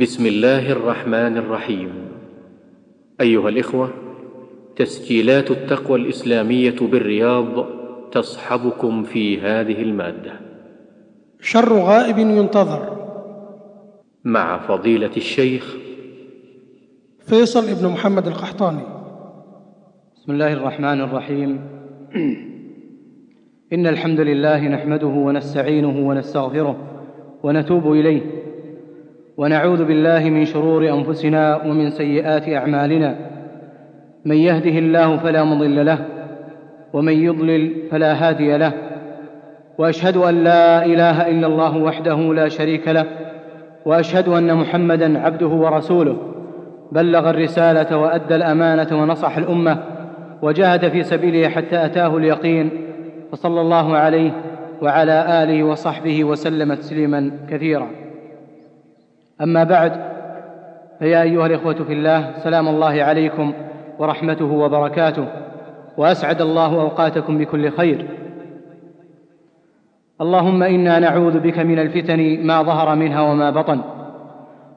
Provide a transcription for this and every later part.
بسم الله الرحمن الرحيم. أيها الإخوة تسجيلات التقوى الإسلامية بالرياض تصحبكم في هذه المادة. شر غائب ينتظر. مع فضيلة الشيخ فيصل ابن محمد القحطاني. بسم الله الرحمن الرحيم. إن الحمد لله نحمده ونستعينه ونستغفره ونتوب إليه. ونعوذ بالله من شرور أنفسنا ومن سيئات أعمالنا. من يهده الله فلا مضل له ومن يضلل فلا هادي له. وأشهد أن لا إله إلا الله وحده لا شريك له وأشهد أن محمدا عبده ورسوله. بلغ الرسالة وأدى الأمانة ونصح الأمة وجاهد في سبيله حتى أتاه اليقين. فصلى الله عليه وعلى آله وصحبه وسلم تسليما كثيرا. أما بعد فيا أيها الإخوة في الله سلام الله عليكم ورحمته وبركاته وأسعد الله أوقاتكم بكل خير. اللهم إنا نعوذ بك من الفتن ما ظهر منها وما بطن.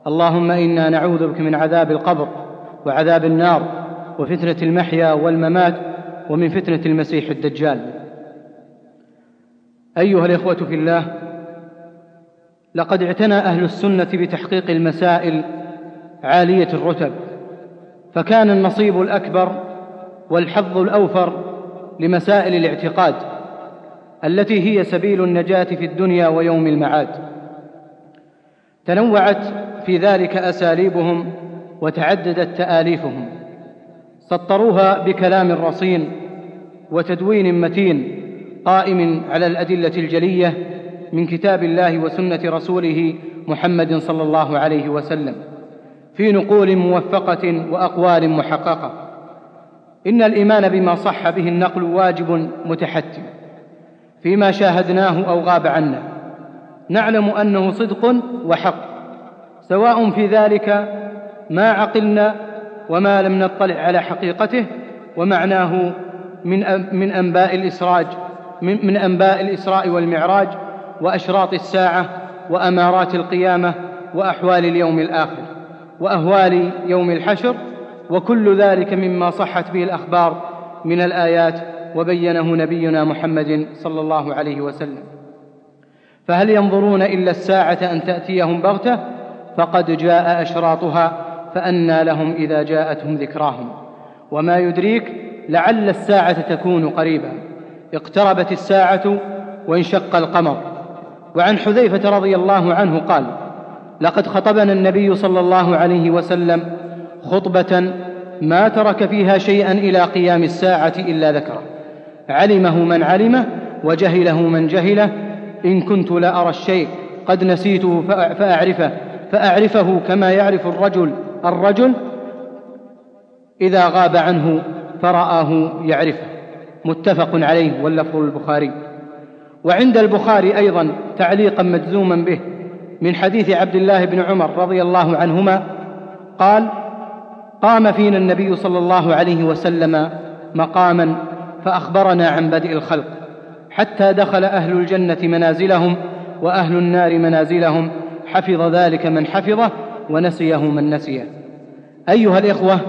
اللهم إنا نعوذ بك من عذاب القبر وعذاب النار وفتنة المحيا والممات ومن فتنة المسيح الدجال. أيها الإخوة في الله لقد اعتنى أهل السنة بتحقيق المسائل عالية الرتب فكان النصيب الأكبر والحظ الأوفر لمسائل الاعتقاد التي هي سبيل النجاة في الدنيا ويوم المعاد. تنوعت في ذلك أساليبهم وتعددت تآليفهم. سطروها بكلام رصين وتدوين متين قائم على الأدلة الجلية من كتاب الله وسنة رسوله محمد صلى الله عليه وسلم في نقول موفقة وأقوال محققة. إن الإيمان بما صح به النقل واجب متحتم. فيما شاهدناه أو غاب عنا. نعلم أنه صدق وحق. سواء في ذلك ما عقلنا وما لم نطلع على حقيقته ومعناه من من أنباء الاسراج من, من أنباء الإسراء والمعراج وأشراط الساعة وأمارات القيامة وأحوال اليوم الآخر وأهوال يوم الحشر وكل ذلك مما صحت به الأخبار من الآيات وبينه نبينا محمد صلى الله عليه وسلم. فهل ينظرون إلا الساعة أن تأتيهم بغتة؟ فقد جاء أشراطها فأنى لهم إذا جاءتهم ذكراهم. وما يدريك لعل الساعة تكون قريبا. اقتربت الساعة وانشق القمر. وعن حذيفة رضي الله عنه قال لقد خطبنا النبي صلى الله عليه وسلم خطبة ما ترك فيها شيئا إلى قيام الساعة إلا ذكره. علمه من علمه وجهله من جهله. إن كنت لارى الشيء قد نسيته فأعرفه فأعرفه كما يعرف الرجل الرجل إذا غاب عنه فرآه يعرفه. متفق عليه واللفظ البخاري. وعند البخاري أيضا تعليقا مجزوما به من حديث عبد الله بن عمر رضي الله عنهما قال قام فينا النبي صلى الله عليه وسلم مقاما فأخبرنا عن بدء الخلق حتى دخل أهل الجنة منازلهم وأهل النار منازلهم حفظ ذلك من حفظه ونسيه من نسيه. أيها الإخوة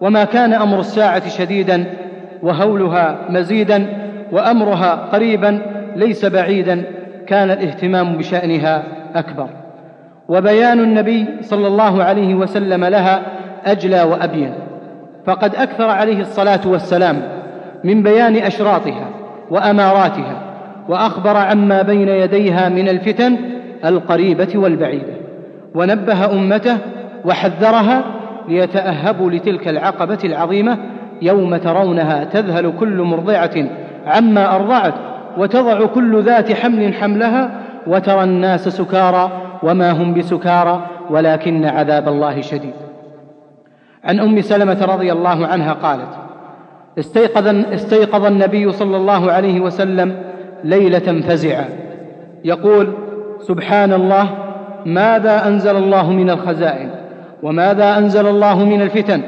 وما كان أمر الساعة شديدا وهولها مزيدا وأمرها قريبا ليس بعيدا كان الاهتمام بشأنها أكبر. وبيان النبي صلى الله عليه وسلم لها أجلى وأبين. فقد أكثر عليه الصلاة والسلام من بيان أشراطها وأماراتها وأخبر عما بين يديها من الفتن القريبة والبعيدة. ونبه أمته وحذرها ليتأهبوا لتلك العقبة العظيمة يوم ترونها تذهل كل مرضعة عما أرضعت وتضع كل ذات حمل حملها وترى الناس سكارى وما هم بسكارى ولكن عذاب الله شديد. عن أم سلمة رضي الله عنها قالت استيقظ, استيقظ النبي صلى الله عليه وسلم ليلة فزعا. يقول سبحان الله ماذا أنزل الله من الخزائن؟ وماذا أنزل الله من الفتن؟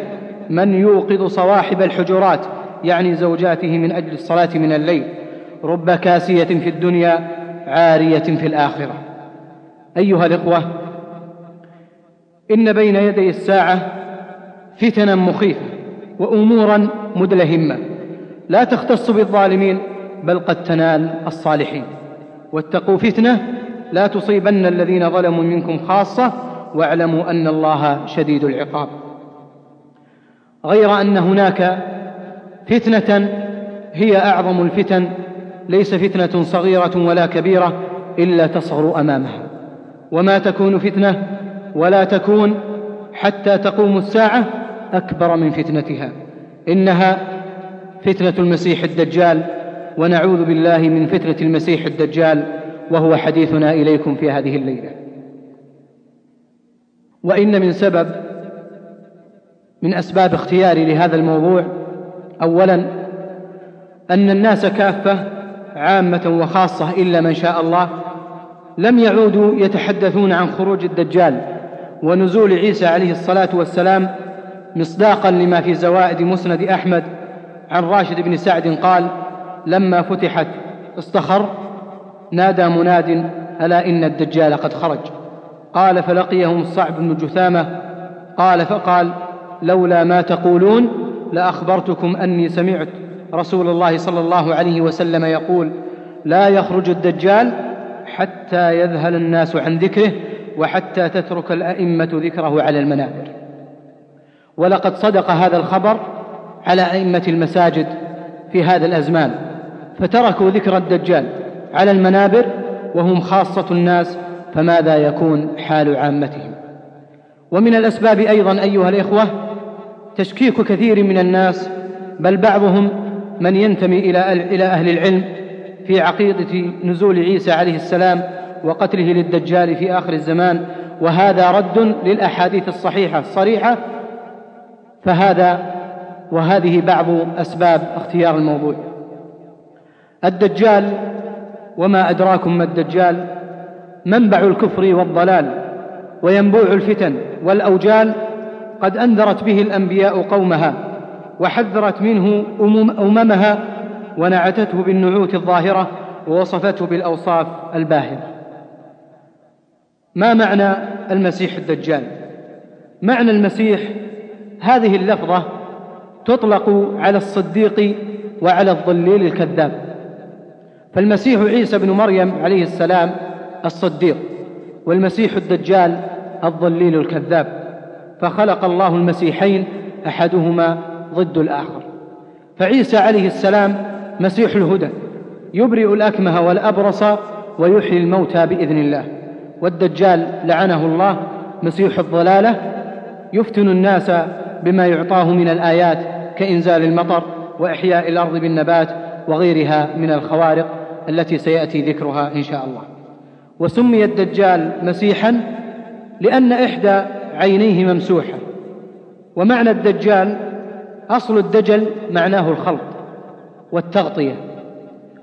من يوقظ صواحب الحجرات؟ يعني زوجاته من أجل الصلاة من الليل رب كاسية في الدنيا عارية في الآخرة. أيها الإخوة إن بين يدي الساعة فتنا مخيفة وأمورا مدلهمة. لا تختص بالظالمين بل قد تنال الصالحين. واتقوا فتنة لا تصيبن الذين ظلموا منكم خاصة واعلموا أن الله شديد العقاب. غير أن هناك فتنة هي أعظم الفتن. ليس فتنة صغيرة ولا كبيرة إلا تصغر أمامها. وما تكون فتنة ولا تكون حتى تقوم الساعة أكبر من فتنتها. إنها فتنة المسيح الدجال ونعوذ بالله من فتنة المسيح الدجال وهو حديثنا إليكم في هذه الليلة. وإن من سبب من أسباب اختياري لهذا الموضوع أولا أن الناس كافة عامة وخاصة إلا من شاء الله لم يعودوا يتحدثون عن خروج الدجال ونزول عيسى عليه الصلاة والسلام مصداقا لما في زوائد مسند أحمد عن راشد بن سعد قال لما فتحت استخر نادى مناد ألا إن الدجال قد خرج؟ قال فلقيهم الصعب بن جثامة. قال فقال لولا ما تقولون لأخبرتكم أني سمعت رسول الله صلى الله عليه وسلم يقول لا يخرج الدجال حتى يذهل الناس عن ذكره وحتى تترك الأئمة ذكره على المنابر. ولقد صدق هذا الخبر على أئمة المساجد في هذا الأزمان فتركوا ذكر الدجال على المنابر وهم خاصة الناس فماذا يكون حال عامتهم؟ ومن الأسباب أيضا أيها الإخوة تشكيك كثير من الناس بل بعضهم من ينتمي إلى إلى أهل العلم في عقيدة نزول عيسى عليه السلام وقتله للدجال في آخر الزمان وهذا رد للأحاديث الصحيحة الصريحة فهذا وهذه بعض أسباب اختيار الموضوع. الدجال وما أدراكم ما الدجال منبع الكفر والضلال وينبوع الفتن والأوجال قد أنذرت به الأنبياء قومها وحذرت منه أممها ونعتته بالنعوت الظاهرة ووصفته بالأوصاف الباهرة. ما معنى المسيح الدجال؟ معنى المسيح هذه اللفظة تطلق على الصديق وعلى الضليل الكذاب. فالمسيح عيسى بن مريم عليه السلام الصديق والمسيح الدجال الضليل الكذاب. فخلق الله المسيحين أحدهما ضد الآخر. فعيسى عليه السلام مسيح الهدى يبرئ الأكمه والأبرص ويحيي الموتى بإذن الله. والدجال لعنه الله مسيح الضلالة يفتن الناس بما يعطاه من الآيات كإنزال المطر وإحياء الأرض بالنبات وغيرها من الخوارق التي سيأتي ذكرها إن شاء الله. وسمي الدجال مسيحا لأن إحدى عينيه ممسوحة. ومعنى الدجال أصل الدجل معناه الخلط والتغطية.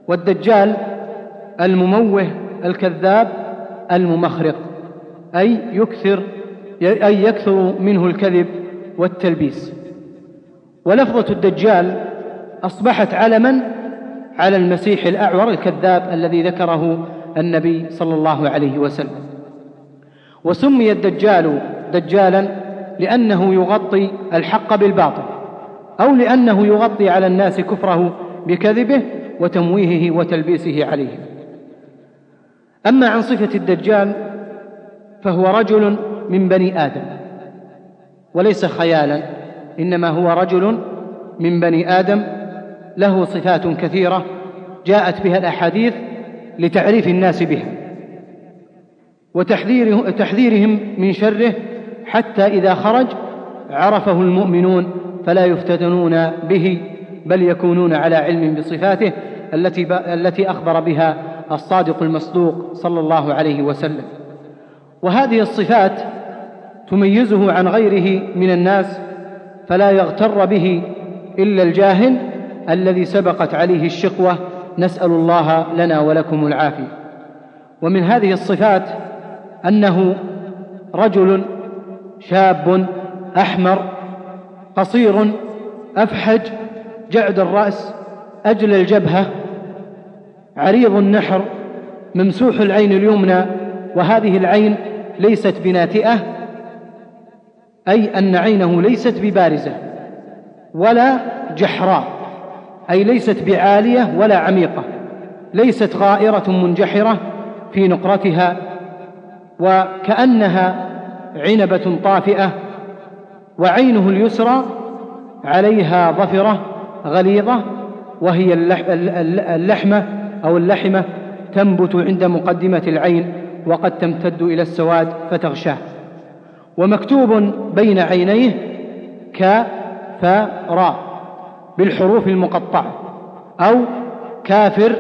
والدجال المموه الكذاب الممخرق أي يكثر أي يكثر منه الكذب والتلبيس. ولفظة الدجال أصبحت علما على المسيح الأعور الكذاب الذي ذكره النبي صلى الله عليه وسلم. وسمي الدجال دجالا لأنه يغطي الحق بالباطل أو لأنه يغطي على الناس كفره بكذبه وتمويهه وتلبيسه عليهم أما عن صفة الدجال فهو رجل من بني آدم وليس خيالا إنما هو رجل من بني آدم له صفات كثيرة جاءت بها الأحاديث لتعريف الناس بها. وتحذيره تحذيرهم من شره حتى إذا خرج عرفه المؤمنون فلا يفتتنون به بل يكونون على علم بصفاته التي التي أخبر بها الصادق المصدوق صلى الله عليه وسلم. وهذه الصفات تميزه عن غيره من الناس فلا يغتر به إلا الجاهل الذي سبقت عليه الشقوة نسأل الله لنا ولكم العافية. ومن هذه الصفات أنه رجل شاب أحمر قصير أفحج جعد الرأس أجل الجبهة عريض النحر ممسوح العين اليمنى وهذه العين ليست بناتئة أي أن عينه ليست ببارزة ولا جحراء أي ليست بعالية ولا عميقة ليست غائرة منجحرة في نقرتها وكأنها عنبة طافئة وعينه اليسرى عليها ظفرة غليظة وهي اللحمة أو اللحمة تنبت عند مقدمة العين وقد تمتد إلى السواد فتغشاه. ومكتوب بين عينيه كفراء بالحروف المقطعة أو كافر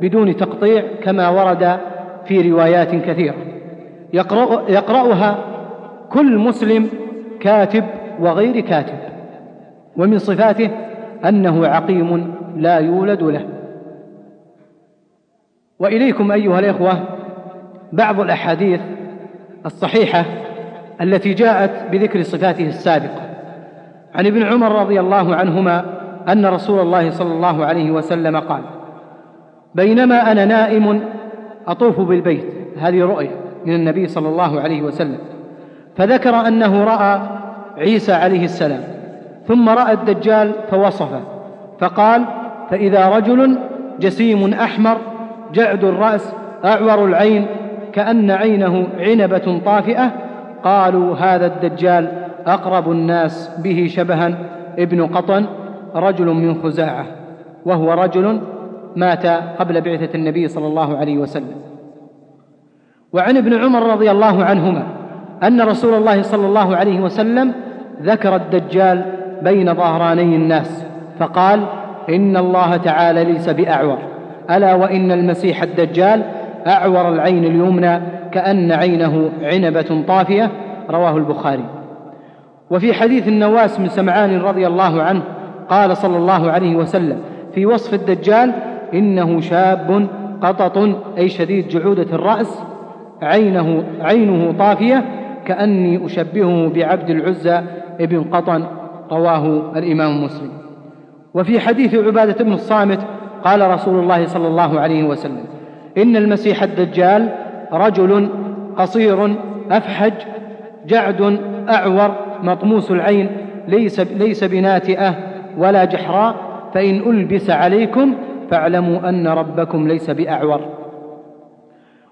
بدون تقطيع كما ورد في روايات كثيرة. يقرأ يقرأها كل مسلم كاتب وغير كاتب ومن صفاته أنه عقيم لا يولد له. وإليكم أيها الإخوة بعض الأحاديث الصحيحة التي جاءت بذكر صفاته السابقة. عن ابن عمر رضي الله عنهما أن رسول الله صلى الله عليه وسلم قال بينما أنا نائم أطوف بالبيت. هذه رؤيا من النبي صلى الله عليه وسلم فذكر أنه رأى عيسى عليه السلام ثم رأى الدجال فوصفه فقال فإذا رجل جسيم أحمر جعد الرأس أعور العين كأن عينه عنبة طافئة قالوا هذا الدجال أقرب الناس به شبها ابن قطن رجل من خزاعة وهو رجل مات قبل بعثة النبي صلى الله عليه وسلم. وعن ابن عمر رضي الله عنهما أن رسول الله صلى الله عليه وسلم ذكر الدجال بين ظهراني الناس فقال إن الله تعالى ليس بأعور. ألا وإن المسيح الدجال أعور العين اليمنى كأن عينه عنبة طافية رواه البخاري. وفي حديث النواس من سمعان رضي الله عنه قال صلى الله عليه وسلم في وصف الدجال إنه شاب قطط أي شديد جعودة الرأس عينه عينه طافية كأني أشبهه بعبد العزى ابن قطن رواه الإمام مسلم. وفي حديث عبادة بن الصامت قال رسول الله صلى الله عليه وسلم إن المسيح الدجال رجل قصير أفحج جعد أعور مطموس العين ليس, ليس بناتئة ولا جحراء فإن ألبس عليكم فاعلموا أن ربكم ليس بأعور.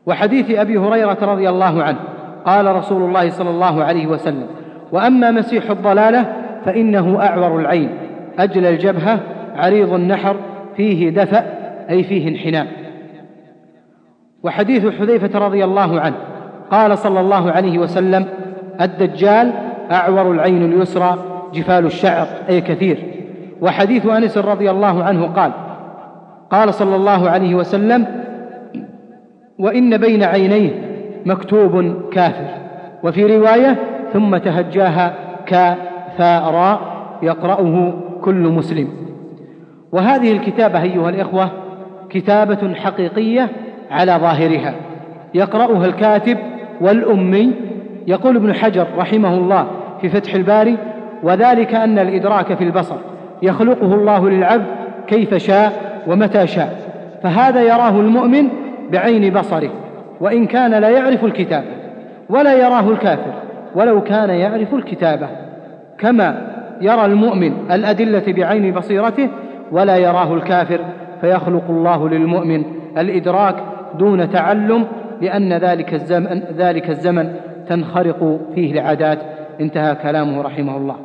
وحديث أبي هريرة رضي الله عنه قال رسول الله صلى الله عليه وسلم وأما مسيح الضلالة فإنه أعور العين أجل الجبهة عريض النحر فيه دفأ أي فيه انحناء. وحديث حذيفة رضي الله عنه قال صلى الله عليه وسلم الدجال أعور العين اليسرى جفال الشعر أي كثير. وحديث أنس رضي الله عنه قال قال صلى الله عليه وسلم وإن بين عينيه مكتوب كافر. وفي رواية ثم تهجاها كافاراء يقرأه كل مسلم. وهذه الكتابة أيها الإخوة كتابة حقيقية على ظاهرها. يقرأها الكاتب والأمي يقول ابن حجر رحمه الله في فتح الباري وذلك أن الإدراك في البصر يخلقه الله للعبد كيف شاء ومتى شاء. فهذا يراه المؤمن بعين بصره وإن كان لا يعرف الكتابة ولا يراه الكافر ولو كان يعرف الكتابة. كما يرى المؤمن الأدلة بعين بصيرته ولا يراه الكافر فيخلق الله للمؤمن الإدراك دون تعلم لأن ذلك الزمن, ذلك الزمن تنخرق فيه العادات. انتهى كلامه رحمه الله.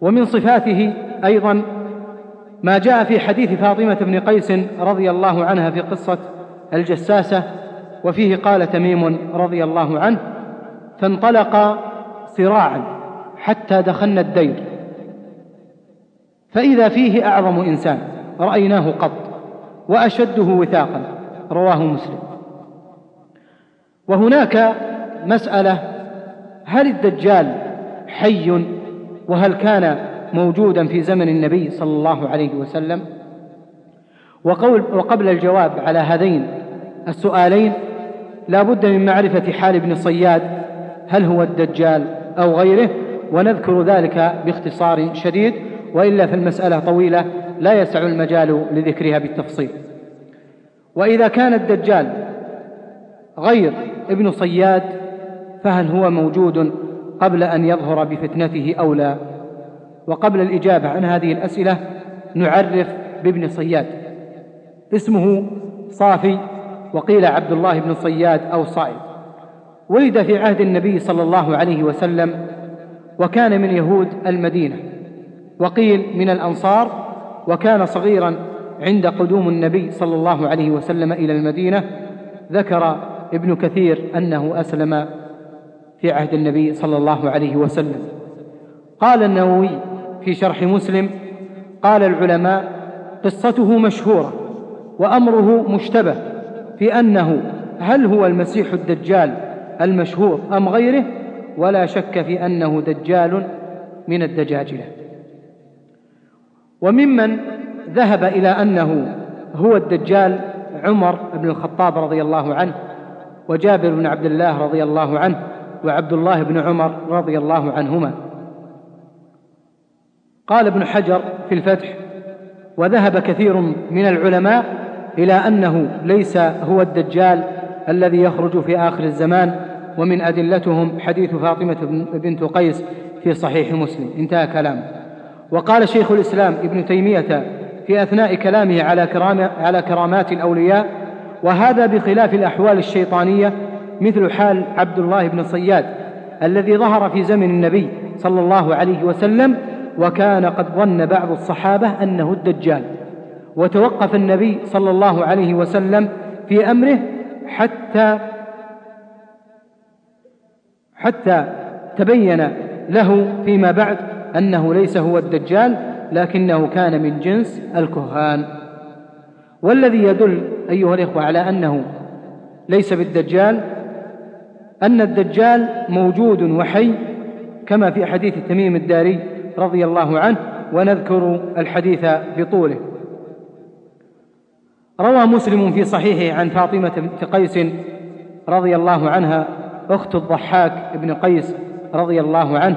ومن صفاته أيضا ما جاء في حديث فاطمة بن قيس رضي الله عنها في قصة الجساسة وفيه قال تميم رضي الله عنه فانطلق صراعا حتى دخلنا الدير فإذا فيه أعظم إنسان رأيناه قط وأشده وثاقا. رواه مسلم. وهناك مسألة هل الدجال حي؟ وهل كان موجودا في زمن النبي صلى الله عليه وسلم. وقول وقبل الجواب على هذين السؤالين لا بد من معرفة حال ابن صياد هل هو الدجال أو غيره ونذكر ذلك باختصار شديد وإلا فالمسألة طويلة لا يسع المجال لذكرها بالتفصيل. وإذا كان الدجال غير ابن صياد فهل هو موجود قبل أن يظهر بفتنته أو لا؟ وقبل الإجابة عن هذه الأسئلة نعرف بابن صياد. اسمه صافي وقيل عبد الله بن صياد أو صائد ولد في عهد النبي صلى الله عليه وسلم وكان من يهود المدينة. وقيل من الأنصار وكان صغيرا عند قدوم النبي صلى الله عليه وسلم إلى المدينة. ذكر ابن كثير أنه أسلم في عهد النبي صلى الله عليه وسلم. قال النووي في شرح مسلم قال العلماء قصته مشهورة وأمره مشتبه في أنه هل هو المسيح الدجال المشهور أم غيره؟ ولا شك في أنه دجال من الدجاجلة. وممن ذهب إلى أنه هو الدجال عمر بن الخطاب رضي الله عنه وجابر بن عبد الله رضي الله عنه وعبد الله بن عمر رضي الله عنهما. قال ابن حجر في الفتح وذهب كثير من العلماء إلى أنه ليس هو الدجال الذي يخرج في آخر الزمان ومن أدلتهم حديث فاطمة بنت قيس في صحيح مسلم. انتهى كلامه وقال شيخ الإسلام ابن تيمية في أثناء كلامه على, كرام على كرامات الأولياء وهذا بخلاف الأحوال الشيطانية مثل حال عبد الله بن صياد الذي ظهر في زمن النبي صلى الله عليه وسلم وكان قد ظن بعض الصحابة أنه الدجال. وتوقف النبي صلى الله عليه وسلم في أمره حتى حتى تبين له فيما بعد أنه ليس هو الدجال لكنه كان من جنس الكهان. والذي يدل أيها الإخوة على أنه ليس بالدجال أن الدجال موجود وحي كما في حديث تميم الداري رضي الله عنه ونذكر الحديث بطوله. روى مسلم في صحيحه عن فاطمة بنت قيس رضي الله عنها أخت الضحاك بن قيس رضي الله عنه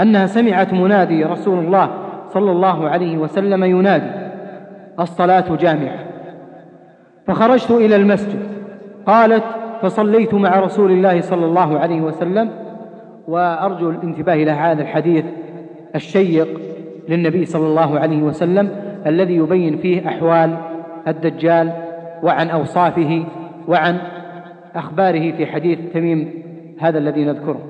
أنها سمعت منادي رسول الله صلى الله عليه وسلم ينادي الصلاة جامعة. فخرجت إلى المسجد قالت فصليت مع رسول الله صلى الله عليه وسلم وأرجو الانتباه إلى هذا الحديث الشيق للنبي صلى الله عليه وسلم الذي يبين فيه أحوال الدجال وعن أوصافه وعن أخباره في حديث تميم هذا الذي نذكره.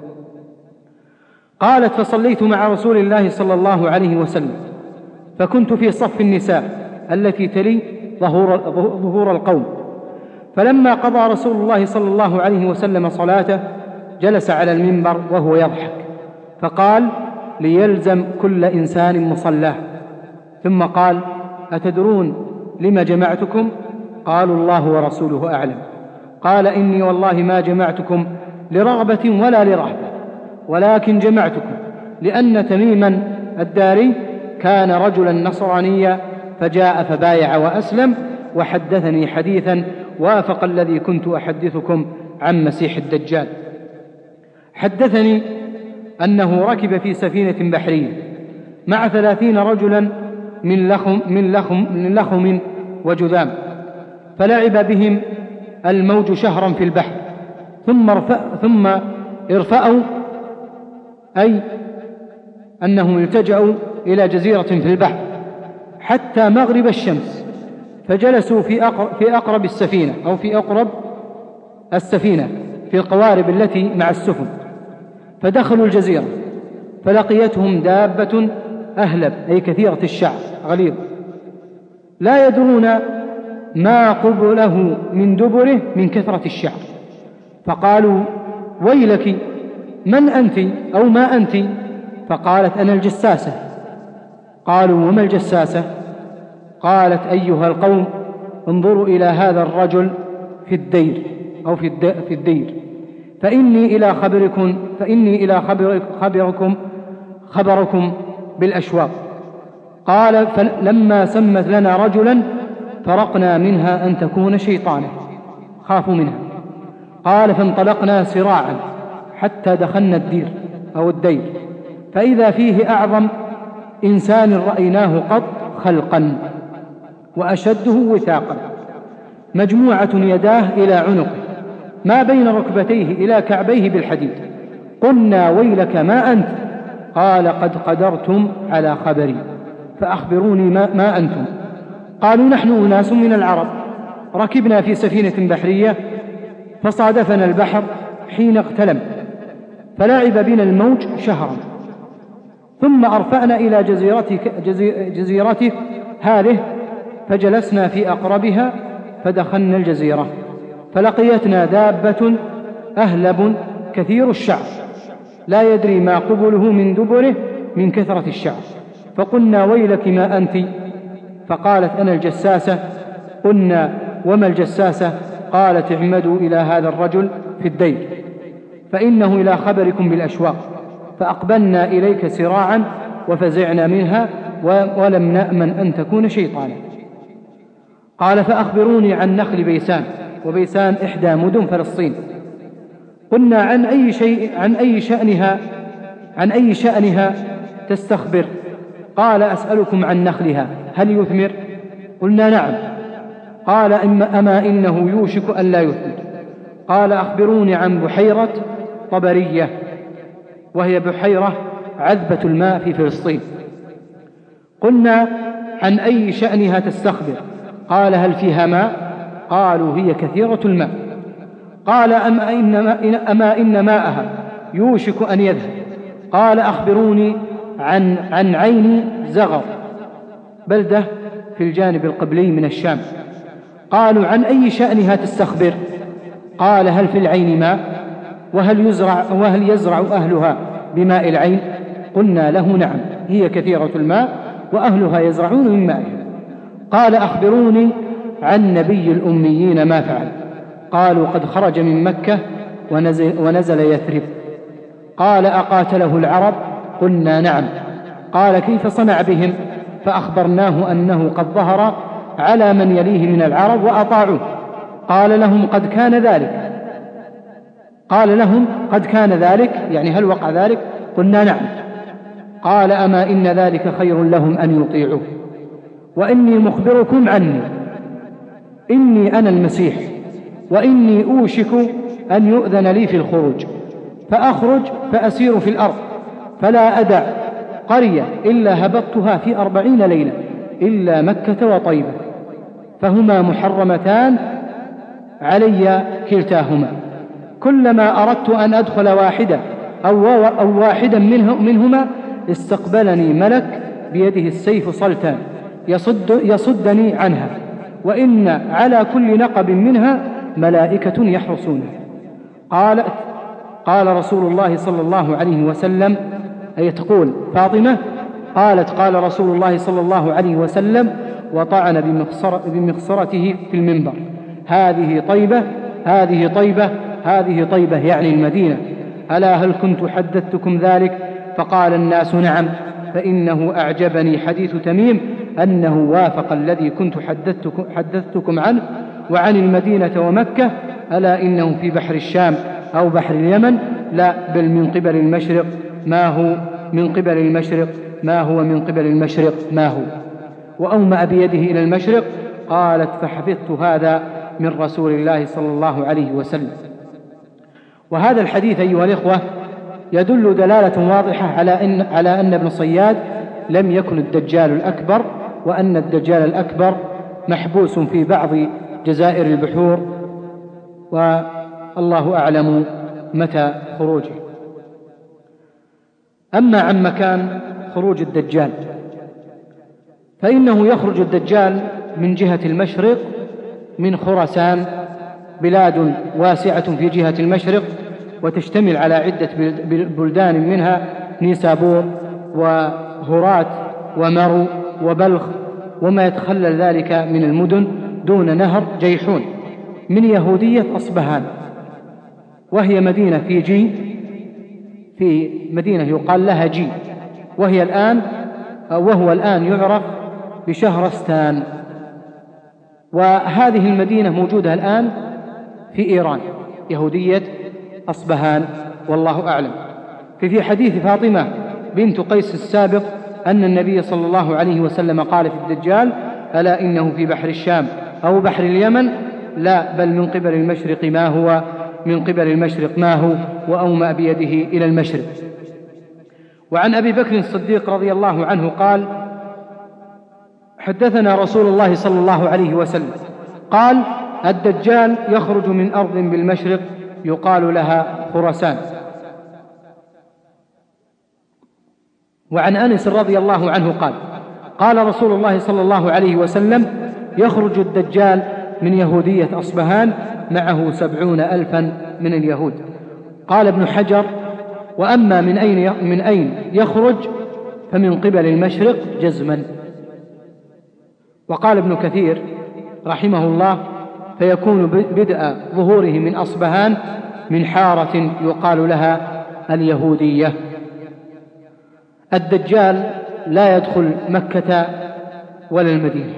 قالت فصليت مع رسول الله صلى الله عليه وسلم فكنت في صف النساء التي تلي ظهور, ظهور القوم. فلما قضى رسول الله صلى الله عليه وسلم صلاته جلس على المنبر وهو يضحك فقال ليلزم كل إنسان مصلاه ثم قال أتدرون لم جمعتكم؟ قالوا الله ورسوله أعلم. قال إني والله ما جمعتكم لرغبة ولا لرهبة ولكن جمعتكم لأن تميما الداري كان رجلا نصرانيا فجاء فبايع وأسلم وحدثني حديثا وافق الذي كنت أحدثكم عن مسيح الدجال. حدثني أنه ركب في سفينة بحرية مع ثلاثين رجلا من لخم, من لخم, من لخم وجذام فلعب بهم الموج شهرا في البحر ثم ارفأ ثم ارفأوا أي أنهم التجأوا إلى جزيرة في البحر حتى مغرب الشمس فجلسوا في أقرب, في أقرب السفينة أو في أقرب السفينة في القوارب التي مع السفن. فدخلوا الجزيرة فلقيتهم دابة أهلب أي كثيرة الشعر غليظ. لا يدرون ما قبله من دبره من كثرة الشعر فقالوا ويلك من أنت؟ أو ما أنت؟ فقالت أنا الجساسة. قالوا وما الجساسة؟ قالت أيها القوم انظروا إلى هذا الرجل في الدير أو في, في الدير. فإني إلى خبركم فإني إلى خبركم خبركم بالأشواق. قال فلما سمت لنا رجلا فرقنا منها أن تكون شيطانا خافوا منها. قال فانطلقنا سراعا حتى دخلنا الدير أو الدير. فإذا فيه أعظم إنسان رأيناه قط خلقا وأشده وثاقا. مجموعة يداه إلى عنقه. ما بين ركبتيه إلى كعبيه بالحديد. قلنا ويلك ما أنت؟ قال قد قدرتم على خبري. فأخبروني ما, ما أنتم. قالوا نحن أناس من العرب. ركبنا في سفينة بحرية فصادفنا البحر حين اغتلم فلعب بنا الموج شهرا. ثم أرفعنا إلى جزيرتك جزيرته هذه فجلسنا في أقربها فدخلنا الجزيرة. فلقيتنا دابة أهلب كثير الشعر. لا يدري ما قبله من دبره من كثرة الشعر. فقلنا ويلك ما أنت؟ فقالت أنا الجساسة. قلنا وما الجساسة؟ قالت اعمدوا إلى هذا الرجل في الدير. فإنه إلى خبركم بالأشواق. فأقبلنا إليك سراعا وفزعنا منها ولم نأمن أن تكون شيطانا. قال فأخبروني عن نخل بيسان. وبيسان إحدى مدن فلسطين. قلنا عن أي شيء عن أي شأنها عن أي شأنها تستخبر؟ قال أسألكم عن نخلها. هل يثمر؟ قلنا نعم. قال أما إنه يوشك أن لا يثمر. قال أخبروني عن بحيرة طبرية وهي بحيرة عذبة الماء في فلسطين. قلنا عن أي شأنها تستخبر؟ قال هل فيها ماء؟ قالوا هي كثيرة الماء. قال أما إن, ما أما إن ماءها يوشك أن يذهب. قال أخبروني عن, عن عين زغر. بلدة في الجانب القبلي من الشام. قالوا عن أي شأنها تستخبر؟ قال هل في العين ماء؟ وهل يزرع, وهل يزرع أهلها بماء العين؟ قلنا له نعم هي كثيرة الماء وأهلها يزرعون من مائها. قال أخبروني عن نبي الأميين ما فعل. قالوا قد خرج من مكة ونزل, ونزل يثرب. قال أقاتله العرب؟ قلنا نعم. قال كيف صنع بهم؟ فأخبرناه أنه قد ظهر على من يليه من العرب وأطاعوه. قال لهم قد كان ذلك. قال لهم قد كان ذلك يعني هل وقع ذلك؟ قلنا نعم. قال أما إن ذلك خير لهم أن يطيعوه. وإني مخبركم عني. إني أنا المسيح وإني أوشك أن يؤذن لي في الخروج فأخرج فأسير في الأرض فلا أدع قرية إلا هبطتها في أربعين ليلة إلا مكة وطيبة فهما محرمتان علي كلتاهما. كلما أردت أن أدخل واحدة أو, أو واحدا منه منهما استقبلني ملك بيده السيف صلتا يصد يصدني عنها. وإن على كل نقب منها ملائكة يحرسونها قالت قال رسول الله صلى الله عليه وسلم أي تقول فاطمة قالت قال رسول الله صلى الله عليه وسلم وطعن بمخصرة بمخصرته في المنبر. هذه طيبة هذه طيبة هذه طيبة يعني المدينة. ألا هل كنت حدثتكم ذلك؟ فقال الناس نعم فإنه أعجبني حديث تميم أنه وافق الذي كنت حدثتكم, حدثتكم عنه وعن المدينة ومكة ألا إنه في بحر الشام أو بحر اليمن؟ لا بل من قبل المشرق. ما هو؟ من قبل المشرق. ما هو من قبل المشرق؟ ما هو؟ وأومأ بيده إلى المشرق قالت فحفظت هذا من رسول الله صلى الله عليه وسلم. وهذا الحديث أيها الإخوة يدل دلالة واضحة على أن, على أن ابن صياد لم يكن الدجال الأكبر وأن الدجال الأكبر محبوس في بعض جزائر البحور والله أعلم متى خروجه. أما عن مكان خروج الدجال فإنه يخرج الدجال من جهة المشرق من خراسان بلاد واسعة في جهة المشرق وتشتمل على عدة بلدان منها نيسابور وهرات ومرو وبلخ وما يتخلل ذلك من المدن دون نهر جيحون من يهودية أصبهان وهي مدينة في جي في مدينة يقال لها جي وهي الآن وهو الآن يعرف بشهرستان. وهذه المدينة موجودة الآن في إيران يهودية أصبهان والله أعلم. ففي حديث فاطمة بنت قيس السابق أن النبي صلى الله عليه وسلم قال في الدجال ألا إنه في بحر الشام أو بحر اليمن؟ لا بل من قبل المشرق ما هو من قبل المشرق ما هو وأومأ بيده إلى المشرق. وعن أبي بكر الصديق رضي الله عنه قال حدثنا رسول الله صلى الله عليه وسلم قال الدجال يخرج من أرض بالمشرق يقال لها خرسان وعن أنس رضي الله عنه قال قال رسول الله صلى الله عليه وسلم يخرج الدجال من يهودية أصبهان معه سبعون ألفا من اليهود. قال ابن حجر وأما من أين من أين يخرج فمن قبل المشرق جزما. وقال ابن كثير رحمه الله فيكون بدء ظهوره من أصبهان من حارة يقال لها اليهودية. الدجال لا يدخل مكة ولا المدينة.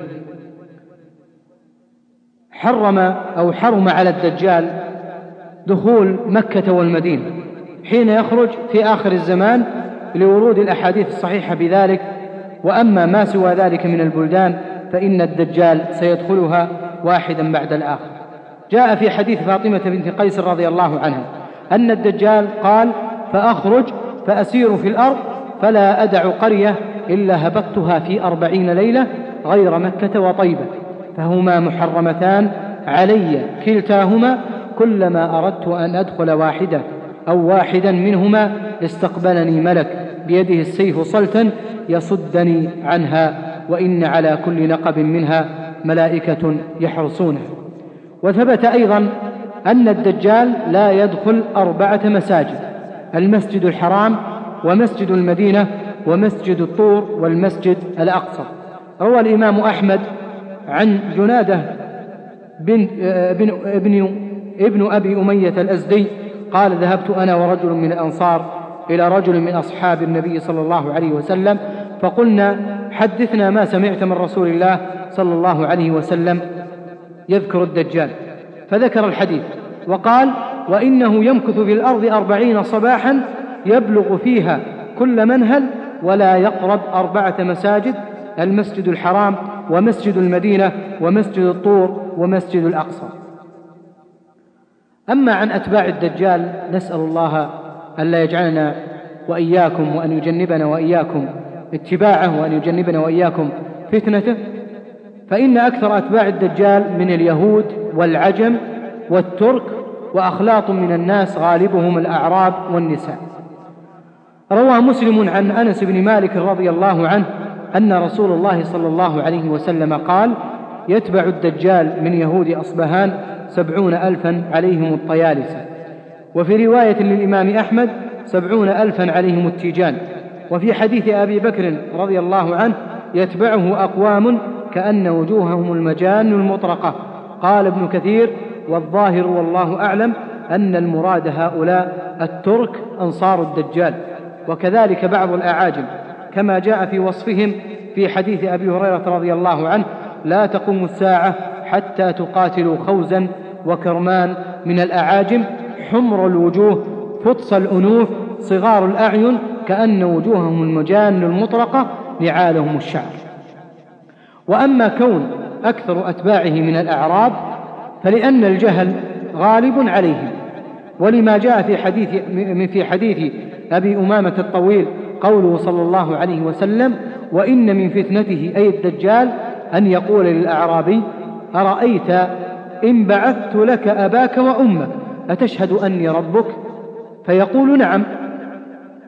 حرم أو حرم على الدجال دخول مكة والمدينة حين يخرج في آخر الزمان لورود الأحاديث الصحيحة بذلك. وأما ما سوى ذلك من البلدان فإن الدجال سيدخلها واحدا بعد الآخر. جاء في حديث فاطمة بنت قيس رضي الله عنها أن الدجال قال فأخرج فأسير في الأرض فلا أدع قرية إلا هبطتها في أربعين ليلة غير مكة وطيبة فهما محرمتان علي كلتاهما كلما أردت أن أدخل واحدة أو واحدا منهما استقبلني ملك بيده السيف صلتا يصدني عنها وإن على كل نقب منها ملائكة يحرسونه وثبت أيضا أن الدجال لا يدخل أربعة مساجد المسجد الحرام ومسجد المدينة ومسجد الطور والمسجد الأقصى. روى الإمام أحمد عن جنادة بن, بن, ابن, ابن أبي أمية الأزدي قال ذهبت أنا ورجل من الأنصار إلى رجل من أصحاب النبي صلى الله عليه وسلم فقلنا حدثنا ما سمعت من رسول الله صلى الله عليه وسلم يذكر الدجال. فذكر الحديث وقال وإنه يمكث في الأرض أربعين صباحا يبلغ فيها كل منهل ولا يقرب أربعة مساجد المسجد الحرام ومسجد المدينة ومسجد الطور ومسجد الأقصى. أما عن أتباع الدجال نسأل الله ألا يجعلنا وإياكم وأن يجنبنا وإياكم اتباعه وأن يجنبنا وإياكم فتنته. فإن أكثر أتباع الدجال من اليهود والعجم والترك وأخلاط من الناس غالبهم الأعراب والنساء. روى مسلم عن أنس بن مالك رضي الله عنه أن رسول الله صلى الله عليه وسلم قال يتبع الدجال من يهود أصبهان سبعون ألفا عليهم الطيالسة وفي رواية للإمام أحمد سبعون ألفا عليهم التيجان وفي حديث أبي بكر رضي الله عنه يتبعه أقوام كأن وجوههم المجان المطرقة. قال ابن كثير والظاهر والله أعلم أن المراد هؤلاء الترك أنصار الدجال. وكذلك بعض الأعاجم كما جاء في وصفهم في حديث أبي هريرة رضي الله عنه لا تقوم الساعة حتى تقاتلوا خوزا وكرمان من الأعاجم حمر الوجوه فطس الأنوف صغار الأعين كأن وجوههم المجان المطرقة نعالهم الشعر. وأما كون أكثر أتباعه من الأعراب فلأن الجهل غالب عليهم. ولما جاء في حديث في حديث أبي أمامة الطويل قوله صلى الله عليه وسلم وإن من فتنته أي الدجال أن يقول للأعرابي أرأيت إن بعثت لك أباك وأمك أتشهد أني ربك؟ فيقول نعم.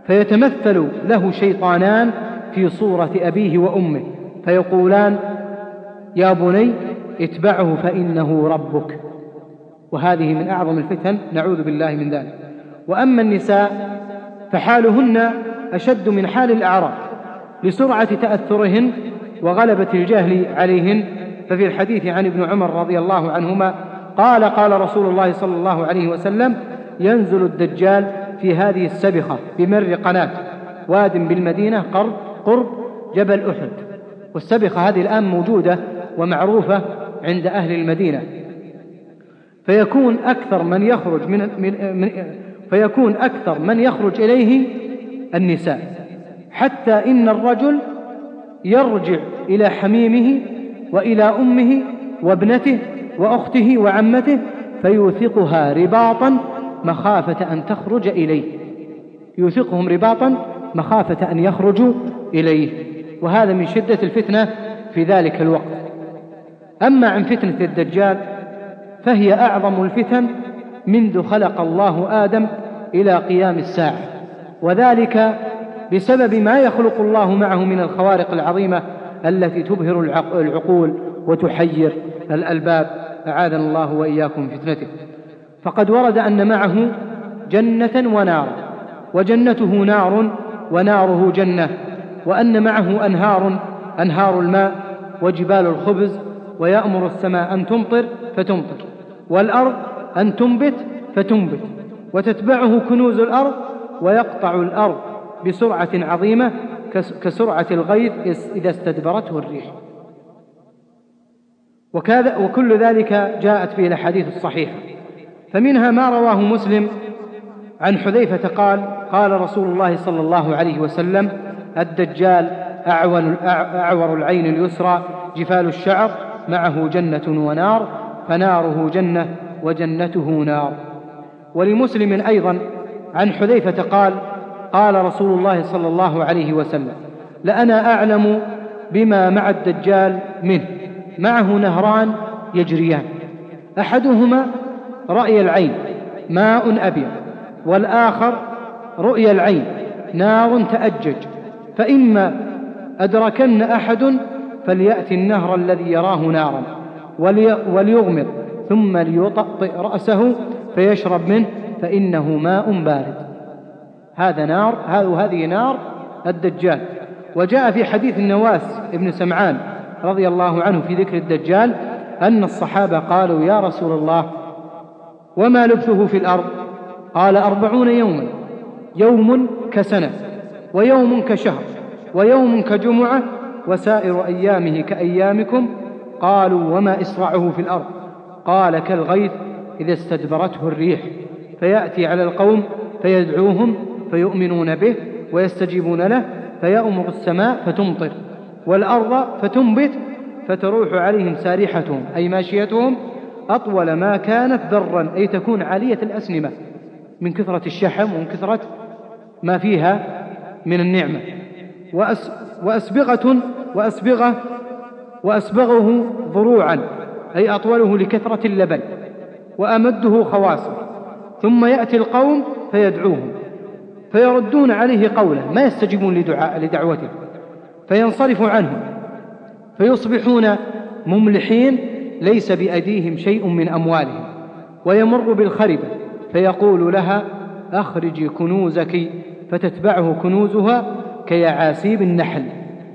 فيتمثل له شيطانان في صورة أبيه وأمه فيقولان يا بني اتبعه فإنه ربك. وهذه من أعظم الفتن نعوذ بالله من ذلك. وأما النساء فحالهن أشد من حال الأعراب لسرعة تأثرهن وغلبة الجهل عليهن. ففي الحديث عن ابن عمر رضي الله عنهما قال قال رسول الله صلى الله عليه وسلم ينزل الدجال في هذه السبخة بمر قناة واد بالمدينة قرب قرب جبل أحد. والسبخة هذه الآن موجودة ومعروفة عند أهل المدينة. فيكون أكثر من يخرج من, من, من فيكون أكثر من يخرج إليه النساء. حتى إن الرجل يرجع إلى حميمه وإلى أمه وابنته وأخته وعمته فيوثقها رباطا مخافة أن تخرج إليه. يوثقهم رباطا مخافة أن يخرجوا إليه. وهذا من شدة الفتنة في ذلك الوقت. أما عن فتنة الدجال فهي أعظم الفتن منذ خلق الله آدم إلى قيام الساعة. وذلك بسبب ما يخلق الله معه من الخوارق العظيمة التي تبهر العقول وتحير الألباب. أعاذنا الله وإياكم فتنته. فقد ورد أن معه جنة ونارا وجنته نار وناره جنة وأن معه أنهار أنهار الماء وجبال الخبز ويأمر السماء أن تمطر فتمطر والأرض أن تنبت فتنبت. وتتبعه كنوز الأرض ويقطع الأرض بسرعة عظيمة كسرعة الغيث إذا استدبرته الريح. وكذا وكل ذلك جاءت فيه الأحاديث الصحيحة. فمنها ما رواه مسلم عن حذيفة قال قال رسول الله صلى الله عليه وسلم الدجال أعور, أعور العين اليسرى جفال الشعر معه جنة ونار فناره جنة وجنته نار. ولمسلم أيضا عن حذيفة قال قال رسول الله صلى الله عليه وسلم لأنا أعلم بما مع الدجال منه معه نهران يجريان. أحدهما رأي العين ماء أبيض والآخر رؤيا العين نار تأجج. فإما أدركن أحد فليأتي النهر الذي يراه نارا وليغمض ثم ليطأطئ رأسه فيشرب منه فإنه ماء بارد. هذا نار هذه نار الدجال. وجاء في حديث النواس ابن سمعان رضي الله عنه في ذكر الدجال أن الصحابة قالوا يا رسول الله وما لبثه في الأرض؟ قال أربعون يوما يوم كسنة ويوم كشهر ويوم كجمعة وسائر أيامه كأيامكم. قالوا وما إسرعه في الأرض؟ قال كالغيث إذا استدبرته الريح فيأتي على القوم فيدعوهم فيؤمنون به ويستجيبون له فيأمر السماء فتمطر والأرض فتنبت فتروح عليهم سارحتهم أي ماشيتهم أطول ما كانت ذرا أي تكون عالية الأسنمة من كثرة الشحم ومن كثرة ما فيها من النعمة. وأس وأسبغة وأسبغة وأسبغه ضروعا أي أطوله لكثرة اللبن. وأمده خواصر. ثم يأتي القوم فيدعوهم. فيردون عليه قوله ما يستجيبون لدعاء لدعوته. فينصرف عنهم. فيصبحون مملحين ليس بأيديهم شيء من أموالهم. ويمر بالخربة. فيقول لها أخرجي كنوزك. فتتبعه كنوزها كيعاسيب النحل.